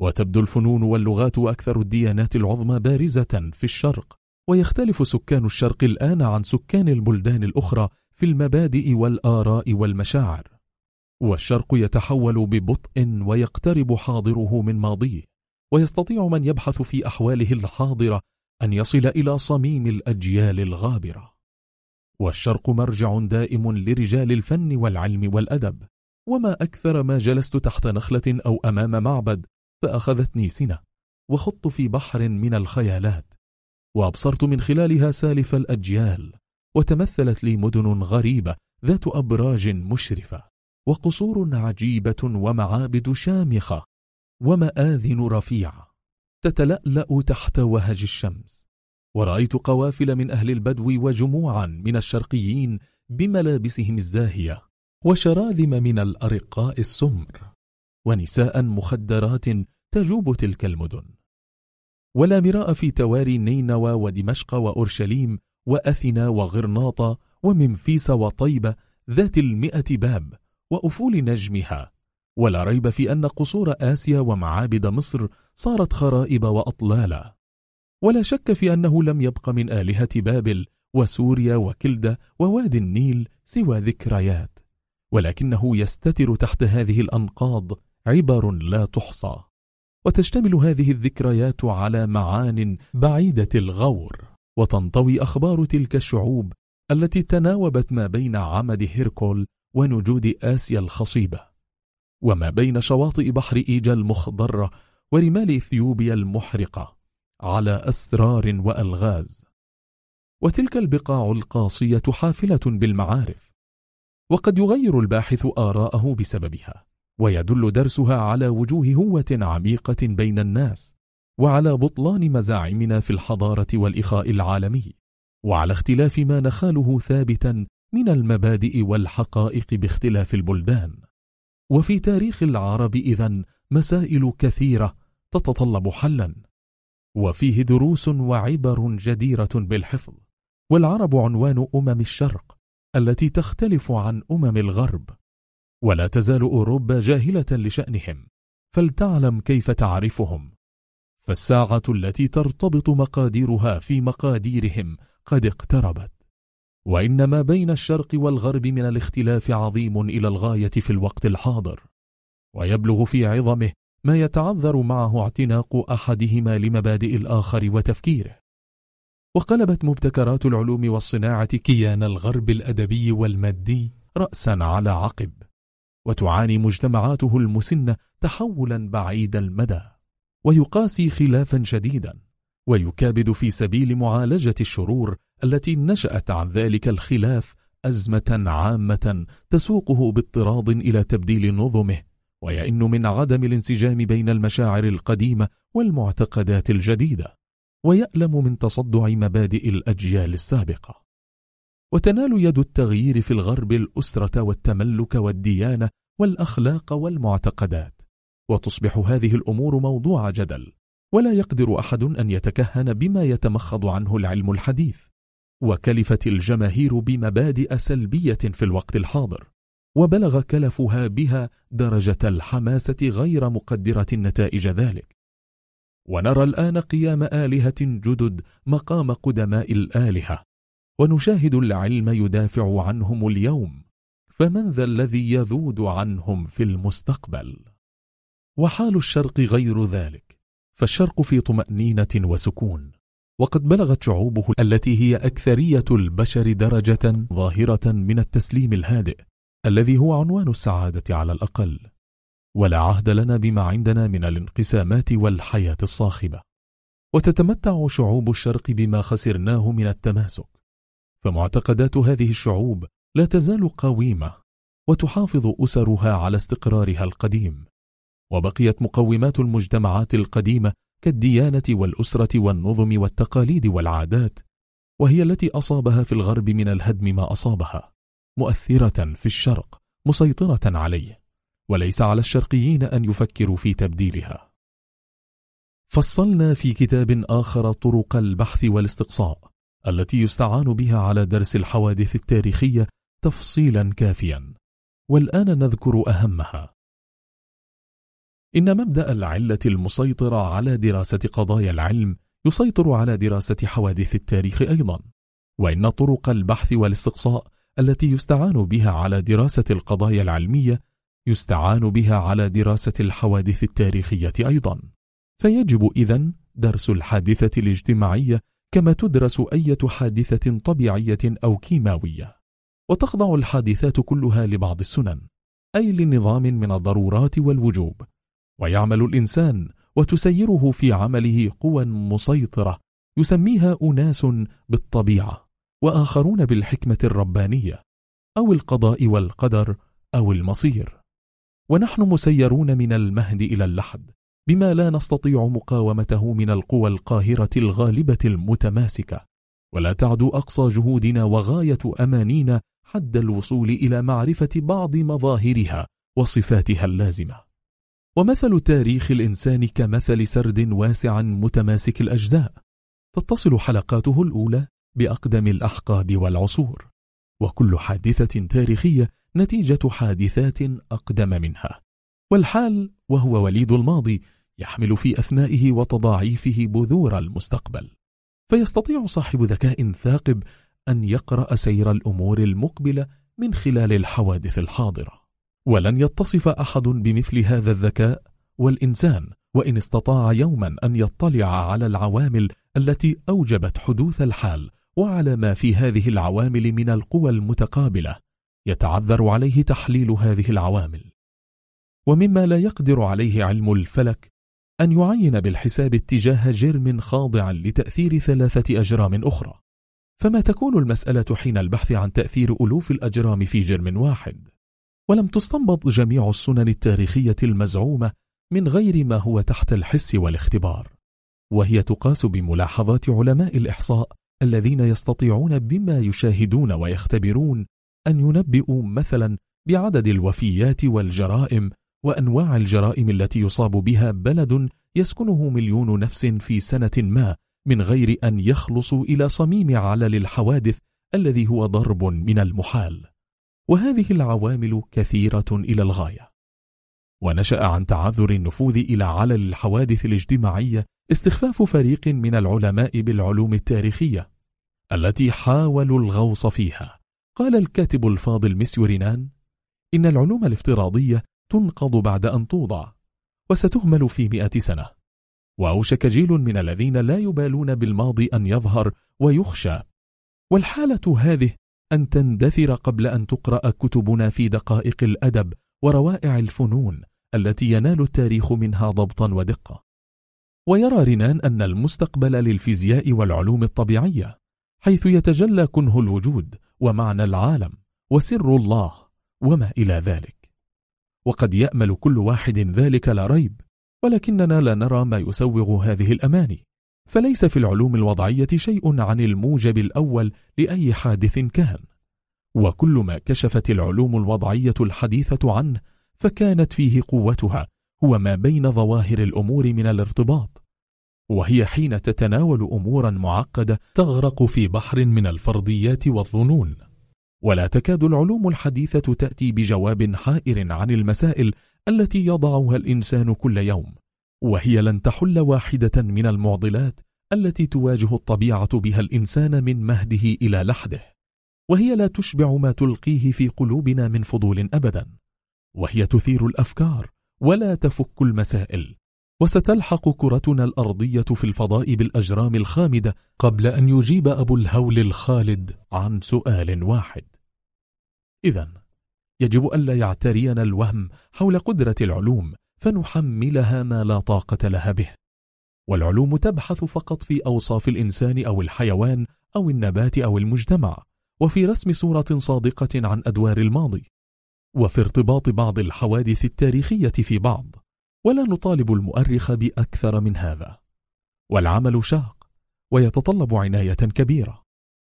Speaker 1: وتبدو الفنون واللغات وأكثر الديانات العظمى بارزة في الشرق ويختلف سكان الشرق الآن عن سكان البلدان الأخرى في المبادئ والآراء والمشاعر والشرق يتحول ببطء ويقترب حاضره من ماضيه ويستطيع من يبحث في أحواله الحاضرة أن يصل إلى صميم الأجيال الغابرة. والشرق مرجع دائم لرجال الفن والعلم والأدب وما أكثر ما جلست تحت نخلة أو أمام معبد فأخذتني سنة وخضت في بحر من الخيالات وأبصرت من خلالها سالف الأجيال وتمثلت لي مدن غريبة ذات أبراج مشرفة وقصور عجيبة ومعابد شامخة ومآذن رفيعة تتلألأ تحت وهج الشمس. ورأيت قوافل من أهل البدو وجموعا من الشرقيين بملابسهم الزاهية وشراذم من الأرقاء السمر ونساء مخدرات تجوب تلك المدن. ولا مراء في تواري نينوى ودمشق وأورشليم وأثنا وغرناطة ومنفيس وطيبة ذات المئة باب وأفول نجمها. ولا ريب في أن قصور آسيا ومعابد مصر صارت خرائب وأطلالا. ولا شك في أنه لم يبق من آلهة بابل وسوريا وكلدة ووادي النيل سوى ذكريات. ولكنه يستتر تحت هذه الأنقاض عبر لا تحصى. وتشتمل هذه الذكريات على معان بعيدة الغور. وتنطوي أخبار تلك الشعوب التي تناوبت ما بين عمد هيركول ونجود آسيا الخصيبة وما بين شواطئ بحر إيجا المخضرة ورمال إثيوبيا المحرقة على أسرار وألغاز. وتلك البقاع القاصية حافلة بالمعارف وقد يغير الباحث آراءه بسببها ويدل درسها على وجوه هوة عميقة بين الناس وعلى بطلان مزاعمنا في الحضارة والإخاء العالمي وعلى اختلاف ما نخاله ثابتا من المبادئ والحقائق باختلاف البلدان. وفي تاريخ العرب إذا مسائل كثيرة تتطلب حلا وفيه دروس وعبر جديرة بالحفظ والعرب عنوان أمم الشرق التي تختلف عن أمم الغرب. ولا تزال أوروبا جاهلة لشأنهم فلتعلم كيف تعرفهم. فالساعة التي ترتبط مقاديرها في مقاديرهم قد اقتربت. وإن ما بين الشرق والغرب من الاختلاف عظيم إلى الغاية في الوقت الحاضر. ويبلغ في عظمه ما يتعذر معه اعتناق أحدهما لمبادئ الآخر وتفكيره. وقلبت مبتكرات العلوم والصناعة كيان الغرب الأدبي والمادي رأسا على عقب. وتعاني مجتمعاته المسنة تحولا بعيد المدى. ويقاسي خلافا شديدا ويكابد في سبيل معالجة الشرور التي نشأت عن ذلك الخلاف أزمة عامة تسوقه باضطراد إلى تبديل نظمه ويئن من عدم الانسجام بين المشاعر القديمة والمعتقدات الجديدة ويألم من تصدع مبادئ الأجيال السابقة. وتنال يد التغيير في الغرب الأسرة والتملك والديانة والأخلاق والمعتقدات. وتصبح هذه الأمور موضوع جدل. ولا يقدر أحد أن يتكهن بما يتمخض عنه العلم الحديث. وكلفت الجماهير بمبادئ سلبية في الوقت الحاضر. وبلغ كلفها بها درجة الحماسة غير مقدرة نتائج ذلك. ونرى الآن قيام آلهة جدد مقام قدماء الآلهة. ونشاهد العلم يدافع عنهم اليوم. فمن ذا الذي يذود عنهم في المستقبل؟ وحال الشرق غير ذلك فالشرق في طمأنينة وسكون. وقد بلغت شعوبه التي هي أكثرية البشر درجة ظاهرة من التسليم الهادئ الذي هو عنوان السعادة على الأقل. ولا عهد لنا بما عندنا من الانقسامات والحياة الصاخبة. وتتمتع شعوب الشرق بما خسرناه من التماسك. فمعتقدات هذه الشعوب لا تزال قويمة وتحافظ أسرها على استقرارها القديم. وبقيت مقومات المجتمعات القديمة كالديانة والأسرة والنظم والتقاليد والعادات وهي التي أصابها في الغرب من الهدم ما أصابها مؤثرة في الشرق مسيطرة عليه وليس على الشرقيين أن يفكروا في تبديلها. فصلنا في كتاب آخر طرق البحث والاستقصاء التي يستعان بها على درس الحوادث التاريخية تفصيلا كافيا والآن نذكر أهمها. إن مبدأ العلة المسيطرة على دراسة قضايا العلم يسيطر على دراسة حوادث التاريخ أيضا. وإن طرق البحث والاستقصاء التي يستعان بها على دراسة القضايا العلمية يستعان بها على دراسة الحوادث التاريخية أيضا. فيجب إذن درس الحادثة الاجتماعية كما تدرس أي حادثة طبيعية أو كيماوية. وتخضع الحادثات كلها لبعض السنن أي لنظام من الضرورات والوجوب. ويعمل الإنسان وتسيره في عمله قوى مسيطرة يسميها أناس بالطبيعة وآخرون بالحكمة الربانية أو القضاء والقدر أو المصير. ونحن مسيرون من المهد إلى اللحد بما لا نستطيع مقاومته من القوى القاهرة الغالبة المتماسكة. ولا تعدو أقصى جهودنا وغاية أمانينا حد الوصول إلى معرفة بعض مظاهرها وصفاتها اللازمة. ومثل تاريخ الإنسان كمثل سرد واسع متماسك الأجزاء تتصل حلقاته الأولى بأقدم الأحقاب والعصور وكل حادثة تاريخية نتيجة حادثات أقدم منها. والحال وهو وليد الماضي يحمل في أثنائه وتضاعيفه بذور المستقبل. فيستطيع صاحب ذكاء ثاقب أن يقرأ سير الأمور المقبلة من خلال الحوادث الحاضرة. ولن يتصف أحد بمثل هذا الذكاء والإنسان وإن استطاع يوما أن يطلع على العوامل التي أوجبت حدوث الحال وعلى ما في هذه العوامل من القوى المتقابلة يتعذر عليه تحليل هذه العوامل. ومما لا يقدر عليه علم الفلك أن يعين بالحساب اتجاه جرم خاضع لتأثير ثلاثة أجرام أخرى. فما تكون المسألة حين البحث عن تأثير ألوف الأجرام في جرم واحد؟ ولم تستنبط جميع السنن التاريخية المزعومة من غير ما هو تحت الحس والاختبار. وهي تقاس بملاحظات علماء الإحصاء الذين يستطيعون بما يشاهدون ويختبرون أن ينبئوا مثلا بعدد الوفيات والجرائم وأنواع الجرائم التي يصاب بها بلد يسكنه مليون نفس في سنة ما من غير أن يخلصوا إلى صميم علل الحوادث الذي هو ضرب من المحال. وهذه العوامل كثيرة إلى الغاية. ونشأ عن تعذر النفوذ إلى علل الحوادث الاجتماعية استخفاف فريق من العلماء بالعلوم التاريخية التي حاولوا الغوص فيها. قال الكاتب الفاضل مسيورينان إن العلوم الافتراضية تنقض بعد أن توضع وستهمل في مئة سنة. وأوشك جيل من الذين لا يبالون بالماضي أن يظهر ويخشى. والحالة هذه أن تندثر قبل أن تقرأ كتبنا في دقائق الأدب وروائع الفنون التي ينال التاريخ منها ضبطا ودقة. ويرى رينان أن المستقبل للفيزياء والعلوم الطبيعية حيث يتجلى كنه الوجود ومعنى العالم وسر الله وما إلى ذلك. وقد يأمل كل واحد ذلك لا ريب ولكننا لا نرى ما يسوغ هذه الأماني. فليس في العلوم الوضعية شيء عن الموجب الأول لأي حادث كان. وكل ما كشفت العلوم الوضعية الحديثة عنه فكانت فيه قوتها هو ما بين ظواهر الأمور من الارتباط. وهي حين تتناول أمورا معقدة تغرق في بحر من الفرضيات والظنون. ولا تكاد العلوم الحديثة تأتي بجواب حائر عن المسائل التي يضعها الإنسان كل يوم. وهي لن تحل واحدة من المعضلات التي تواجه الطبيعة بها الإنسان من مهده إلى لحده وهي لا تشبع ما تلقيه في قلوبنا من فضول أبدا وهي تثير الأفكار ولا تفك المسائل وستلحق كرتنا الأرضية في الفضاء بالأجرام الخامدة قبل أن يجيب أبو الهول الخالد عن سؤال واحد. إذا يجب ألا يعترينا الوهم حول قدرة العلوم فنحملها ما لا طاقة لها به. والعلوم تبحث فقط في أوصاف الإنسان أو الحيوان أو النبات أو المجتمع وفي رسم صورة صادقة عن أدوار الماضي. وفي ارتباط بعض الحوادث التاريخية في بعض ولا نطالب المؤرخ بأكثر من هذا. والعمل شاق ويتطلب عناية كبيرة.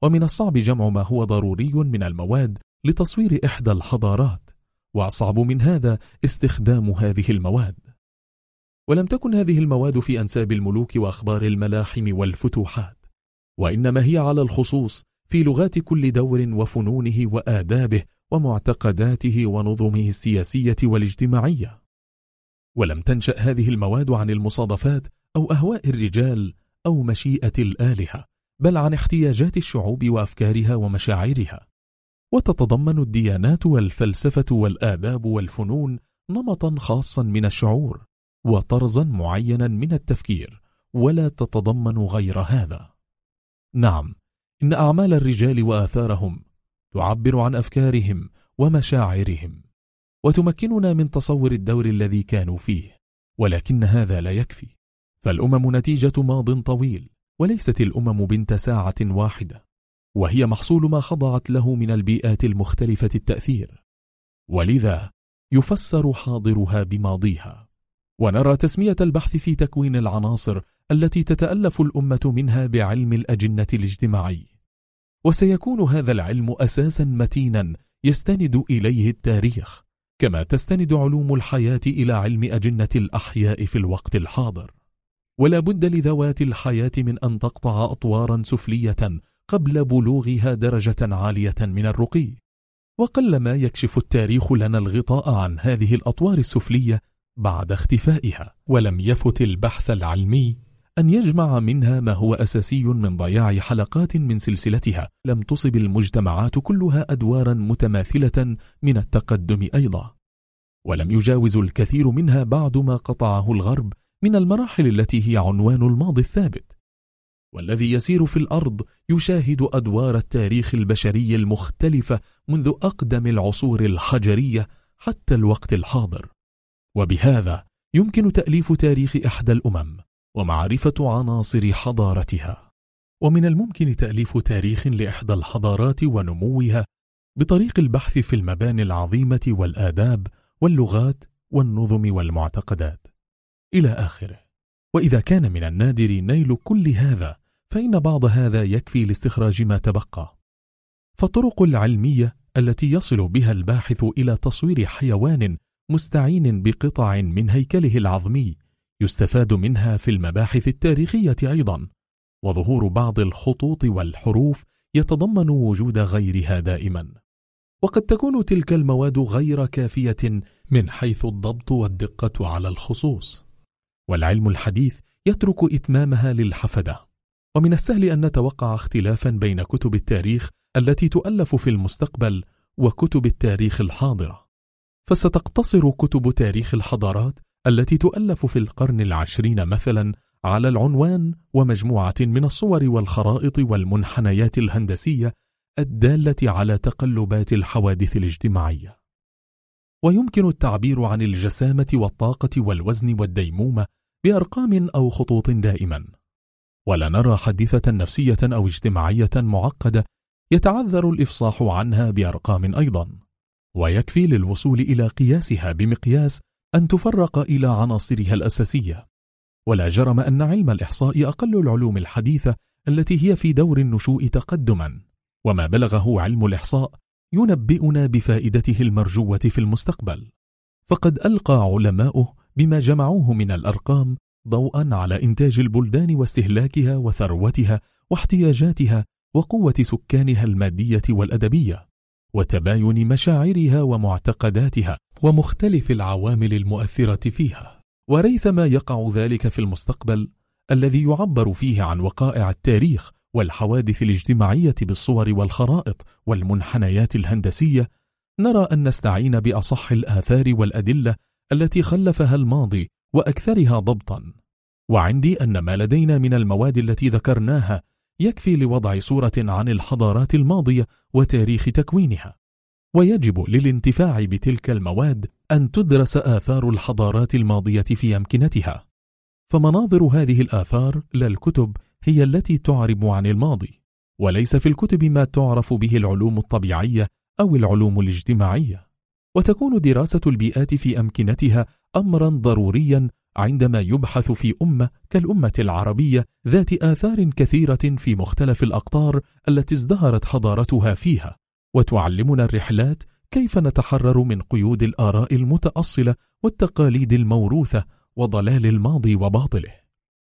Speaker 1: ومن الصعب جمع ما هو ضروري من المواد لتصوير إحدى الحضارات. وأصعب من هذا استخدام هذه المواد. ولم تكن هذه المواد في أنساب الملوك وأخبار الملاحم والفتوحات وإنما هي على الخصوص في لغات كل دور وفنونه وآدابه ومعتقداته ونظمه السياسية والاجتماعية. ولم تنشأ هذه المواد عن المصادفات أو أهواء الرجال أو مشيئة الآلهة بل عن احتياجات الشعوب وأفكارها ومشاعرها. وتتضمن الديانات والفلسفة والآداب والفنون نمطا خاصا من الشعور وطرزا معينا من التفكير ولا تتضمن غير هذا. نعم إن أعمال الرجال وآثارهم تعبر عن أفكارهم ومشاعرهم وتمكننا من تصور الدور الذي كانوا فيه ولكن هذا لا يكفي. فالأمم نتيجة ماض طويل وليست الأمم بنت ساعة واحدة. وهي محصول ما خضعت له من البيئات المختلفة التأثير. ولذا يفسر حاضرها بماضيها. ونرى تسمية البحث في تكوين العناصر التي تتألف الأمة منها بعلم الأجنة الاجتماعي. وسيكون هذا العلم أساسا متينا يستند إليه التاريخ كما تستند علوم الحياة إلى علم أجنة الأحياء في الوقت الحاضر. ولا بد لذوات الحياة من أن تقطع أطوارا سفلية قبل بلوغها درجة عالية من الرقي. وقلما يكشف التاريخ لنا الغطاء عن هذه الأطوار السفلية بعد اختفائها. ولم يفت البحث العلمي أن يجمع منها ما هو أساسي من ضياع حلقات من سلسلتها. لم تصب المجتمعات كلها أدوارا متماثلة من التقدم أيضا. ولم يجاوز الكثير منها بعد ما قطعه الغرب من المراحل التي هي عنوان الماضي الثابت. والذي يسير في الأرض يشاهد أدوار التاريخ البشري المختلفة منذ أقدم العصور الحجرية حتى الوقت الحاضر. وبهذا يمكن تأليف تاريخ إحدى الأمم ومعرفة عناصر حضارتها. ومن الممكن تأليف تاريخ لإحدى الحضارات ونموها بطريق البحث في المباني العظيمة والآداب واللغات والنظم والمعتقدات. إلى آخره. وإذا كان من النادر نيل كل هذا فإن بعض هذا يكفي لاستخراج ما تبقى. فالطرق العلمية التي يصل بها الباحث إلى تصوير حيوان مستعين بقطع من هيكله العظمي يستفاد منها في المباحث التاريخية أيضا وظهور بعض الخطوط والحروف يتضمن وجود غيرها دائما. وقد تكون تلك المواد غير كافية من حيث الضبط والدقة على الخصوص. والعلم الحديث يترك إتمامها للحفدة. ومن السهل أن نتوقع اختلافا بين كتب التاريخ التي تؤلف في المستقبل وكتب التاريخ الحاضرة. فستقتصر كتب تاريخ الحضارات التي تؤلف في القرن العشرين مثلا على العنوان ومجموعة من الصور والخرائط والمنحنيات الهندسية الدالة على تقلبات الحوادث الاجتماعية. ويمكن التعبير عن الجسامة والطاقة والوزن والديمومة بأرقام أو خطوط دائما. ولا نرى حديثة نفسية أو اجتماعية معقدة يتعذر الإفصاح عنها بأرقام أيضا. ويكفي للوصول إلى قياسها بمقياس أن تفرق إلى عناصرها الأساسية. ولا جرم أن علم الإحصاء أقل العلوم الحديثة التي هي في دور النشوء تقدما. وما بلغه علم الإحصاء ينبئنا بفائدته المرجوة في المستقبل. فقد ألقى علماؤه بما جمعوه من الأرقام ضوءا على إنتاج البلدان واستهلاكها وثروتها واحتياجاتها وقوة سكانها المادية والأدبية وتباين مشاعرها ومعتقداتها ومختلف العوامل المؤثرة فيها. وريثما يقع ذلك في المستقبل الذي يعبر فيه عن وقائع التاريخ والحوادث الاجتماعية بالصور والخرائط والمنحنيات الهندسية نرى أن نستعين بأصح الآثار والأدلة التي خلفها الماضي وأكثرها ضبطا. وعندي أن ما لدينا من المواد التي ذكرناها يكفي لوضع صورة عن الحضارات الماضية وتاريخ تكوينها. ويجب للانتفاع بتلك المواد أن تدرس آثار الحضارات الماضية في أمكنتها. فمناظر هذه الآثار لا الكتب هي التي تعرب عن الماضي وليس في الكتب ما تعرف به العلوم الطبيعية أو العلوم الاجتماعية. وتكون دراسة البيئات في أمكنتها أمرا ضروريا عندما يبحث في أمة كالأمة العربية ذات آثار كثيرة في مختلف الأقطار التي ازدهرت حضارتها فيها. وتعلمنا الرحلات كيف نتحرر من قيود الآراء المتأصلة والتقاليد الموروثة وضلال الماضي وباطله.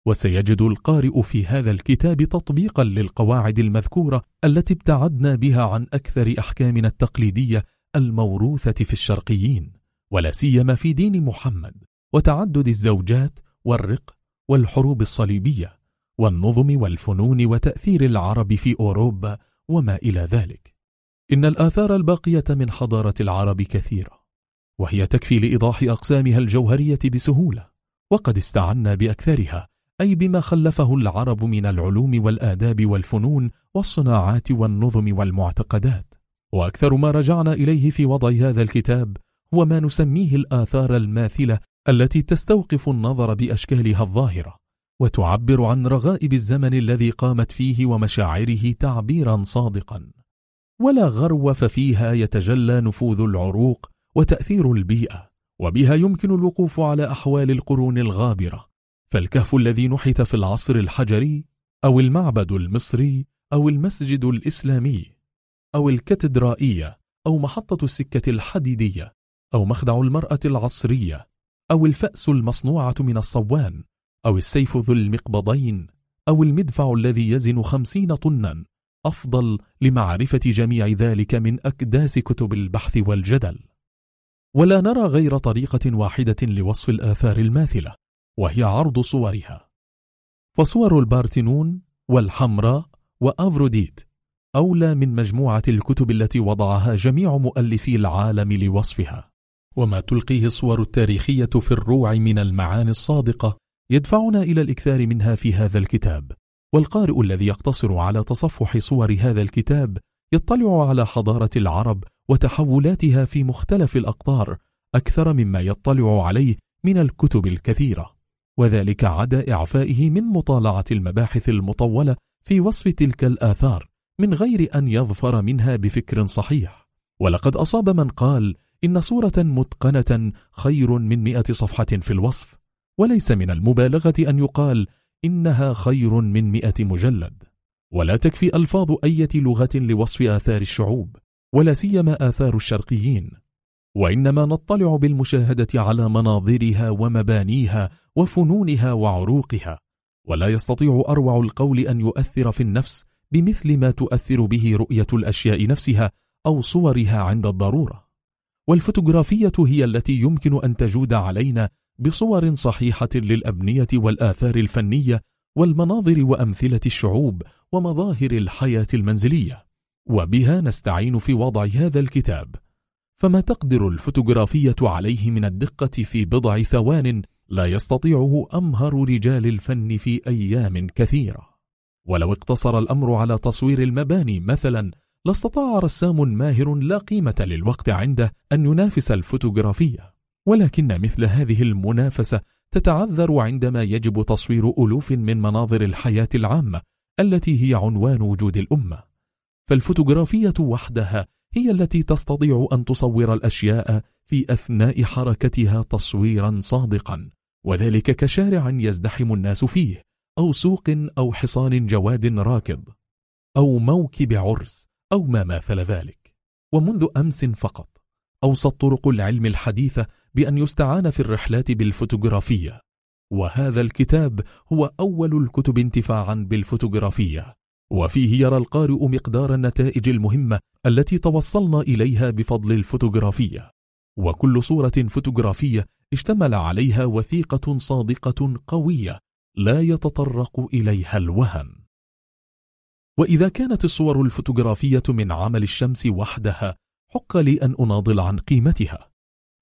Speaker 1: وسيجد القارئ في هذا الكتاب تطبيقا للقواعد المذكورة التي ابتعدنا بها عن أكثر أحكامنا التقليدية الموروثة في الشرقيين. ولا سيما في دين محمد وتعدد الزوجات والرق والحروب الصليبية والنظم والفنون وتأثير العرب في أوروبا وما إلى ذلك. إن الآثار الباقية من حضارة العرب كثيرة وهي تكفي لإيضاح أقسامها الجوهرية بسهولة وقد استعنا بأكثرها أي بما خلفه العرب من العلوم والآداب والفنون والصناعات والنظم والمعتقدات. وأكثر ما رجعنا إليه في وضع هذا الكتاب هو ما نسميه الآثار الماثلة التي تستوقف النظر بأشكالها الظاهرة وتعبر عن رغائب الزمن الذي قامت فيه ومشاعره تعبيرا صادقا. ولا غرو ففيها يتجلى نفوذ العروق وتأثير البيئة وبها يمكن الوقوف على أحوال القرون الغابرة. فالكهف الذي نحت في العصر الحجري أو المعبد المصري أو المسجد الإسلامي أو الكاتدرائية أو محطة السكة الحديدية أو مخدع المرأة العصرية أو الفأس المصنوعة من الصوان أو السيف ذو المقبضين أو المدفع الذي يزن خمسين طنا أفضل لمعرفة جميع ذلك من أكداس كتب البحث والجدل. ولا نرى غير طريقة واحدة لوصف الآثار الماثلة وهي عرض صورها. فصور البارتنون والحمراء وأفروديت أولى من مجموعة الكتب التي وضعها جميع مؤلفي العالم لوصفها. وما تلقيه الصور التاريخية في الروع من المعاني الصادقة يدفعنا إلى الإكثار منها في هذا الكتاب. والقارئ الذي يقتصر على تصفح صور هذا الكتاب يطلع على حضارة العرب وتحولاتها في مختلف الأقطار أكثر مما يطلع عليه من الكتب الكثيرة. وذلك عدا إعفائه من مطالعة المباحث المطولة في وصف تلك الآثار من غير أن يظفر منها بفكر صحيح. ولقد أصاب من قال إن صورة متقنة خير من مئة صفحة في الوصف وليس من المبالغة أن يقال إنها خير من مئة مجلد. ولا تكفي ألفاظ أية لغة لوصف آثار الشعوب ولا سيما آثار الشرقيين. وإنما نطلع بالمشاهدة على مناظرها ومبانيها وفنونها وعروقها. ولا يستطيع أروع القول أن يؤثر في النفس بمثل ما تؤثر به رؤية الأشياء نفسها أو صورها عند الضرورة. والفوتوغرافية هي التي يمكن أن تجود علينا بصور صحيحة للأبنية والآثار الفنية والمناظر وأمثلة الشعوب ومظاهر الحياة المنزلية. وبها نستعين في وضع هذا الكتاب. فما تقدر الفوتوغرافية عليه من الدقة في بضع ثوان لا يستطيعه أمهر رجال الفن في أيام كثيرة. ولو اقتصر الأمر على تصوير المباني مثلا لاستطاع رسام ماهر لا قيمة للوقت عنده أن ينافس الفوتوغرافية. ولكن مثل هذه المنافسة تتعذر عندما يجب تصوير ألوف من مناظر الحياة العامة التي هي عنوان وجود الأمة. فالفوتوغرافية وحدها هي التي تستطيع أن تصور الأشياء في أثناء حركتها تصويرا صادقا. وذلك كشارع يزدحم الناس فيه أو سوق أو حصان جواد راكض أو موكب عرس. أو ما ماثل ذلك. ومنذ أمس فقط أوصت طرق العلم الحديثة بأن يستعان في الرحلات بالفوتوغرافية. وهذا الكتاب هو أول الكتب انتفاعا بالفوتوغرافية. وفيه يرى القارئ مقدار النتائج المهمة التي توصلنا إليها بفضل الفوتوغرافية. وكل صورة فوتوغرافية اشتمل عليها وثيقة صادقة قوية لا يتطرق إليها الوهن. وإذا كانت الصور الفوتوغرافية من عمل الشمس وحدها حق لي أن أناضل عن قيمتها.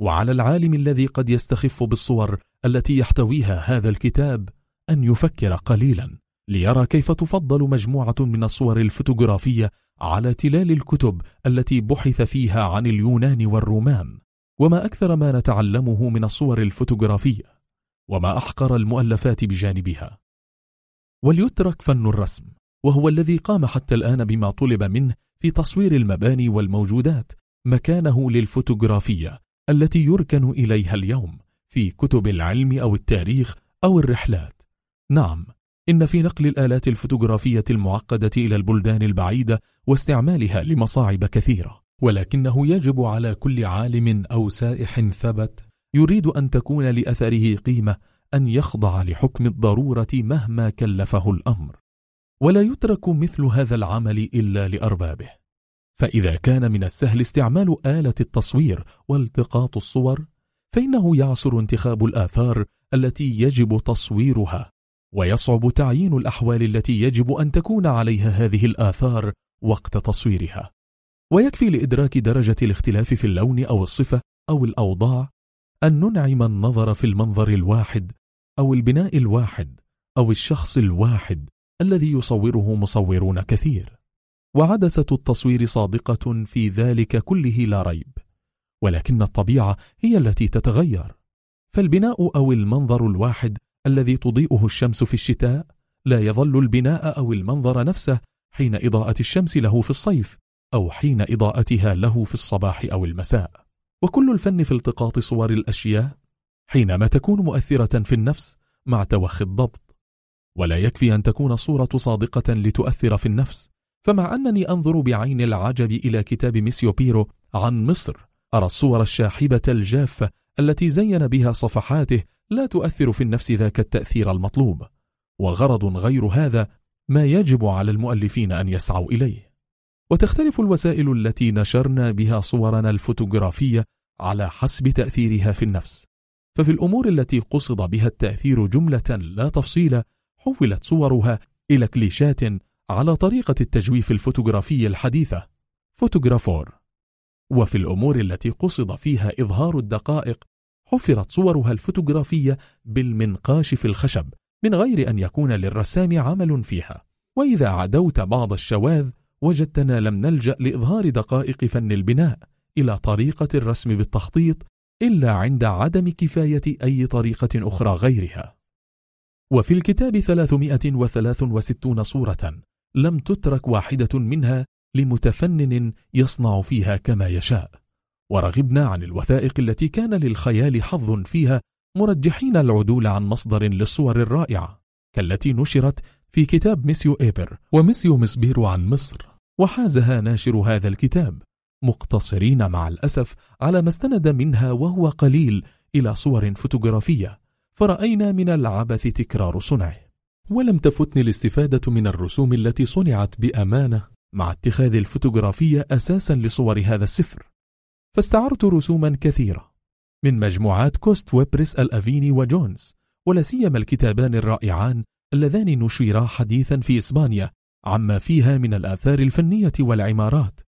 Speaker 1: وعلى العالم الذي قد يستخف بالصور التي يحتويها هذا الكتاب أن يفكر قليلا ليرى كيف تفضل مجموعة من الصور الفوتوغرافية على تلال الكتب التي بحث فيها عن اليونان والرومان. وما أكثر ما نتعلمه من الصور الفوتوغرافية وما أحقر المؤلفات بجانبها. وليترك فن الرسم. وهو الذي قام حتى الآن بما طلب منه في تصوير المباني والموجودات مكانه للفوتوغرافية التي يركن إليها اليوم في كتب العلم أو التاريخ أو الرحلات. نعم إن في نقل الآلات الفوتوغرافية المعقدة إلى البلدان البعيدة واستعمالها لمصاعب كثيرة ولكنه يجب على كل عالم أو سائح ثبت يريد أن تكون لأثره قيمة أن يخضع لحكم الضرورة مهما كلفه الأمر. ولا يترك مثل هذا العمل إلا لأربابه. فإذا كان من السهل استعمال آلة التصوير والتقاط الصور فإنه يعسر انتخاب الآثار التي يجب تصويرها ويصعب تعيين الأحوال التي يجب أن تكون عليها هذه الآثار وقت تصويرها. ويكفي لإدراك درجة الاختلاف في اللون أو الصفة أو الأوضاع أن ننعم النظر في المنظر الواحد أو البناء الواحد أو الشخص الواحد الذي يصوره مصورون كثير. وعدسة التصوير صادقة في ذلك كله لا ريب. ولكن الطبيعة هي التي تتغير. فالبناء أو المنظر الواحد الذي تضيئه الشمس في الشتاء لا يظل البناء أو المنظر نفسه حين إضاءة الشمس له في الصيف أو حين إضاءتها له في الصباح أو المساء. وكل الفن في التقاط صور الأشياء حينما تكون مؤثرة في النفس مع توخي الضبط ولا يكفي أن تكون الصورة صادقة لتؤثر في النفس. فمع أنني أنظر بعين العجب إلى كتاب ميسيو بيرو عن مصر أرى الصور الشاحبة الجافة التي زين بها صفحاته لا تؤثر في النفس ذاك التأثير المطلوب. وغرض غير هذا ما يجب على المؤلفين أن يسعوا إليه. وتختلف الوسائل التي نشرنا بها صورنا الفوتوغرافية على حسب تأثيرها في النفس. ففي الأمور التي قصد بها التأثير جملة لا تفصيل حولت صورها إلى كليشات على طريقة التجويف الفوتوغرافي الحديثة. photogravure. وفي الأمور التي قصد فيها إظهار الدقائق حفرت صورها الفوتوغرافية بالمنقاش في الخشب من غير أن يكون للرسام عمل فيها. وإذا عدوت بعض الشواذ وجدتنا لم نلجأ لإظهار دقائق فن البناء إلى طريقة الرسم بالتخطيط إلا عند عدم كفاية أي طريقة أخرى غيرها. وفي الكتاب 363 صورة لم تترك واحدة منها لمتفنن يصنع فيها كما يشاء. ورغبنا عن الوثائق التي كان للخيال حظ فيها مرجحين العدول عن مصدر للصور الرائعة كالتي نشرت في كتاب ميسيو إيبر وميسيو مسبير عن مصر. وحازها ناشر هذا الكتاب مقتصرين مع الأسف على ما استند منها وهو قليل إلى صور فوتوغرافية. فرأينا من العبث تكرار صنعه. ولم تفتني الاستفادة من الرسوم التي صنعت بأمانة مع اتخاذ الفوتوغرافية أساسا لصور هذا السفر. فاستعرت رسوما كثيرة من مجموعات كوست ويبرس الأفيني وجونز ولا سيما الكتابان الرائعان اللذان نشرا حديثا في إسبانيا عما فيها من الآثار الفنية والعمارات.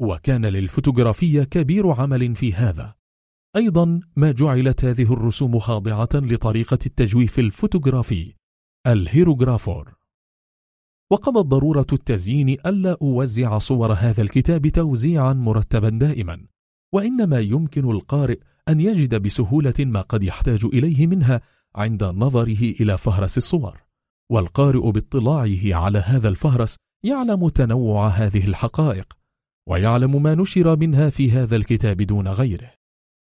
Speaker 1: وكان للفوتوغرافية كبير عمل في هذا. أيضا ما جعلت هذه الرسوم خاضعة لطريقة التجويف الفوتوغرافي الهيروغرافور. وقضت ضرورة التزيين ألا أوزع صور هذا الكتاب توزيعا مرتبا دائما وإنما يمكن القارئ أن يجد بسهولة ما قد يحتاج إليه منها عند نظره إلى فهرس الصور. والقارئ باطلاعه على هذا الفهرس يعلم تنوع هذه الحقائق ويعلم ما نشر منها في هذا الكتاب دون غيره.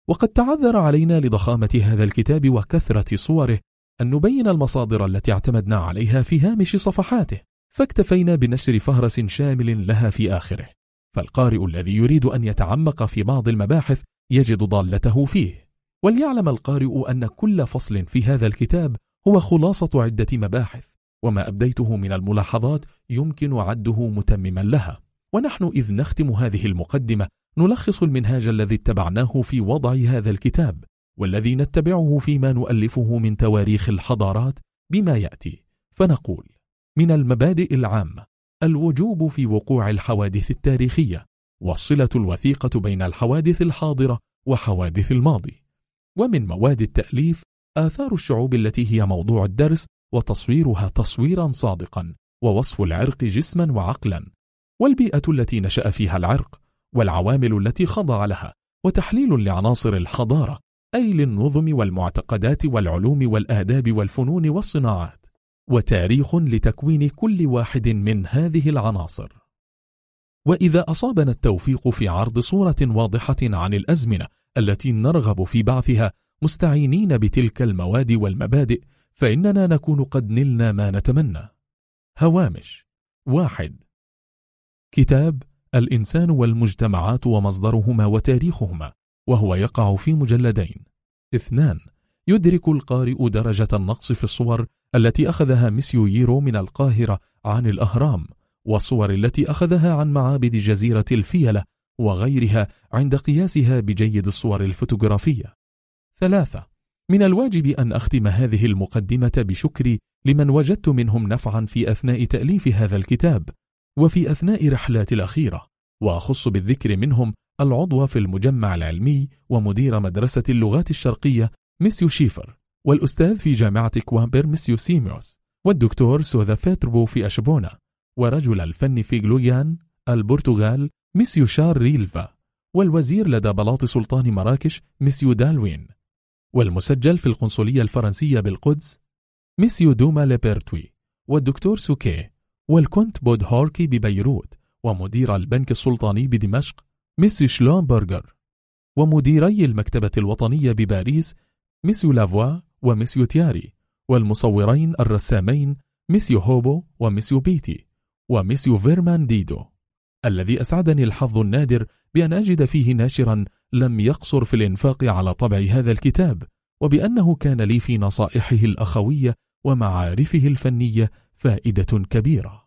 Speaker 1: وقد تعذر علينا لضخامة هذا الكتاب وكثرة صوره أن نبين المصادر التي اعتمدنا عليها في هامش صفحاته فاكتفينا بنشر فهرس شامل لها في آخره. فالقارئ الذي يريد أن يتعمق في بعض المباحث يجد ضالته فيه. وليعلم القارئ أن كل فصل في هذا الكتاب هو خلاصة عدة مباحث وما أبديته من الملاحظات يمكن عده متمما لها. ونحن إذ نختم هذه المقدمة نلخص المنهاج الذي اتبعناه في وضع هذا الكتاب والذي نتبعه فيما نؤلفه من تواريخ الحضارات بما يأتي. فنقول من المبادئ العامة الوجوب في وقوع الحوادث التاريخية والصلة الوثيقة بين الحوادث الحاضرة وحوادث الماضي. ومن مواد التأليف آثار الشعوب التي هي موضوع الدرس وتصويرها تصويرا صادقا ووصف العرق جسما وعقلا. والبيئة التي نشأ فيها العرق والعوامل التي خضع لها وتحليل لعناصر الحضارة أي للنظم والمعتقدات والعلوم والآداب والفنون والصناعات وتاريخ لتكوين كل واحد من هذه العناصر. وإذا أصابنا التوفيق في عرض صورة واضحة عن الأزمنة التي نرغب في بعثها مستعينين بتلك المواد والمبادئ فإننا نكون قد نلنا ما نتمنى. هوامش واحد. كتاب الإنسان والمجتمعات ومصدرهما وتاريخهما وهو يقع في مجلدين. اثنان يدرك القارئ درجة النقص في الصور التي أخذها ميسيو ييرو من القاهرة عن الأهرام والصور التي أخذها عن معابد جزيرة الفيلة وغيرها عند قياسها بجيد الصور الفوتوغرافية. ثلاثة من الواجب أن أختم هذه المقدمة بشكري لمن وجدت منهم نفعا في أثناء تأليف هذا الكتاب. وفي أثناء رحلاتي الأخيرة وأخص بالذكر منهم العضو في المجمع العلمي ومدير مدرسة اللغات الشرقية ميسيو شيفر والأستاذ في جامعة كوامبر ميسيو سيميوس والدكتور سوذا فيتربو في أشبونا ورجل الفن في جلويان البرتغال ميسيو شار ريلفا والوزير لدى بلاط سلطان مراكش ميسيو دالوين والمسجل في القنصلية الفرنسية بالقدس ميسيو دوما ليبرتوي والدكتور سوكي والكونت بود هوركي ببيروت ومدير البنك السلطاني بدمشق ميسيو شلونبرغر ومديري المكتبة الوطنية بباريس ميسيو لافوا وميسيو تياري والمصورين الرسامين ميسيو هوبو وميسيو بيتي وميسيو فيرمان ديدو. الذي أسعدني الحظ النادر بأن أجد فيه ناشرا لم يقصر في الإنفاق على طبع هذا الكتاب وبأنه كان لي في نصائحه الأخوية ومعارفه الفنية فائدة كبيرة.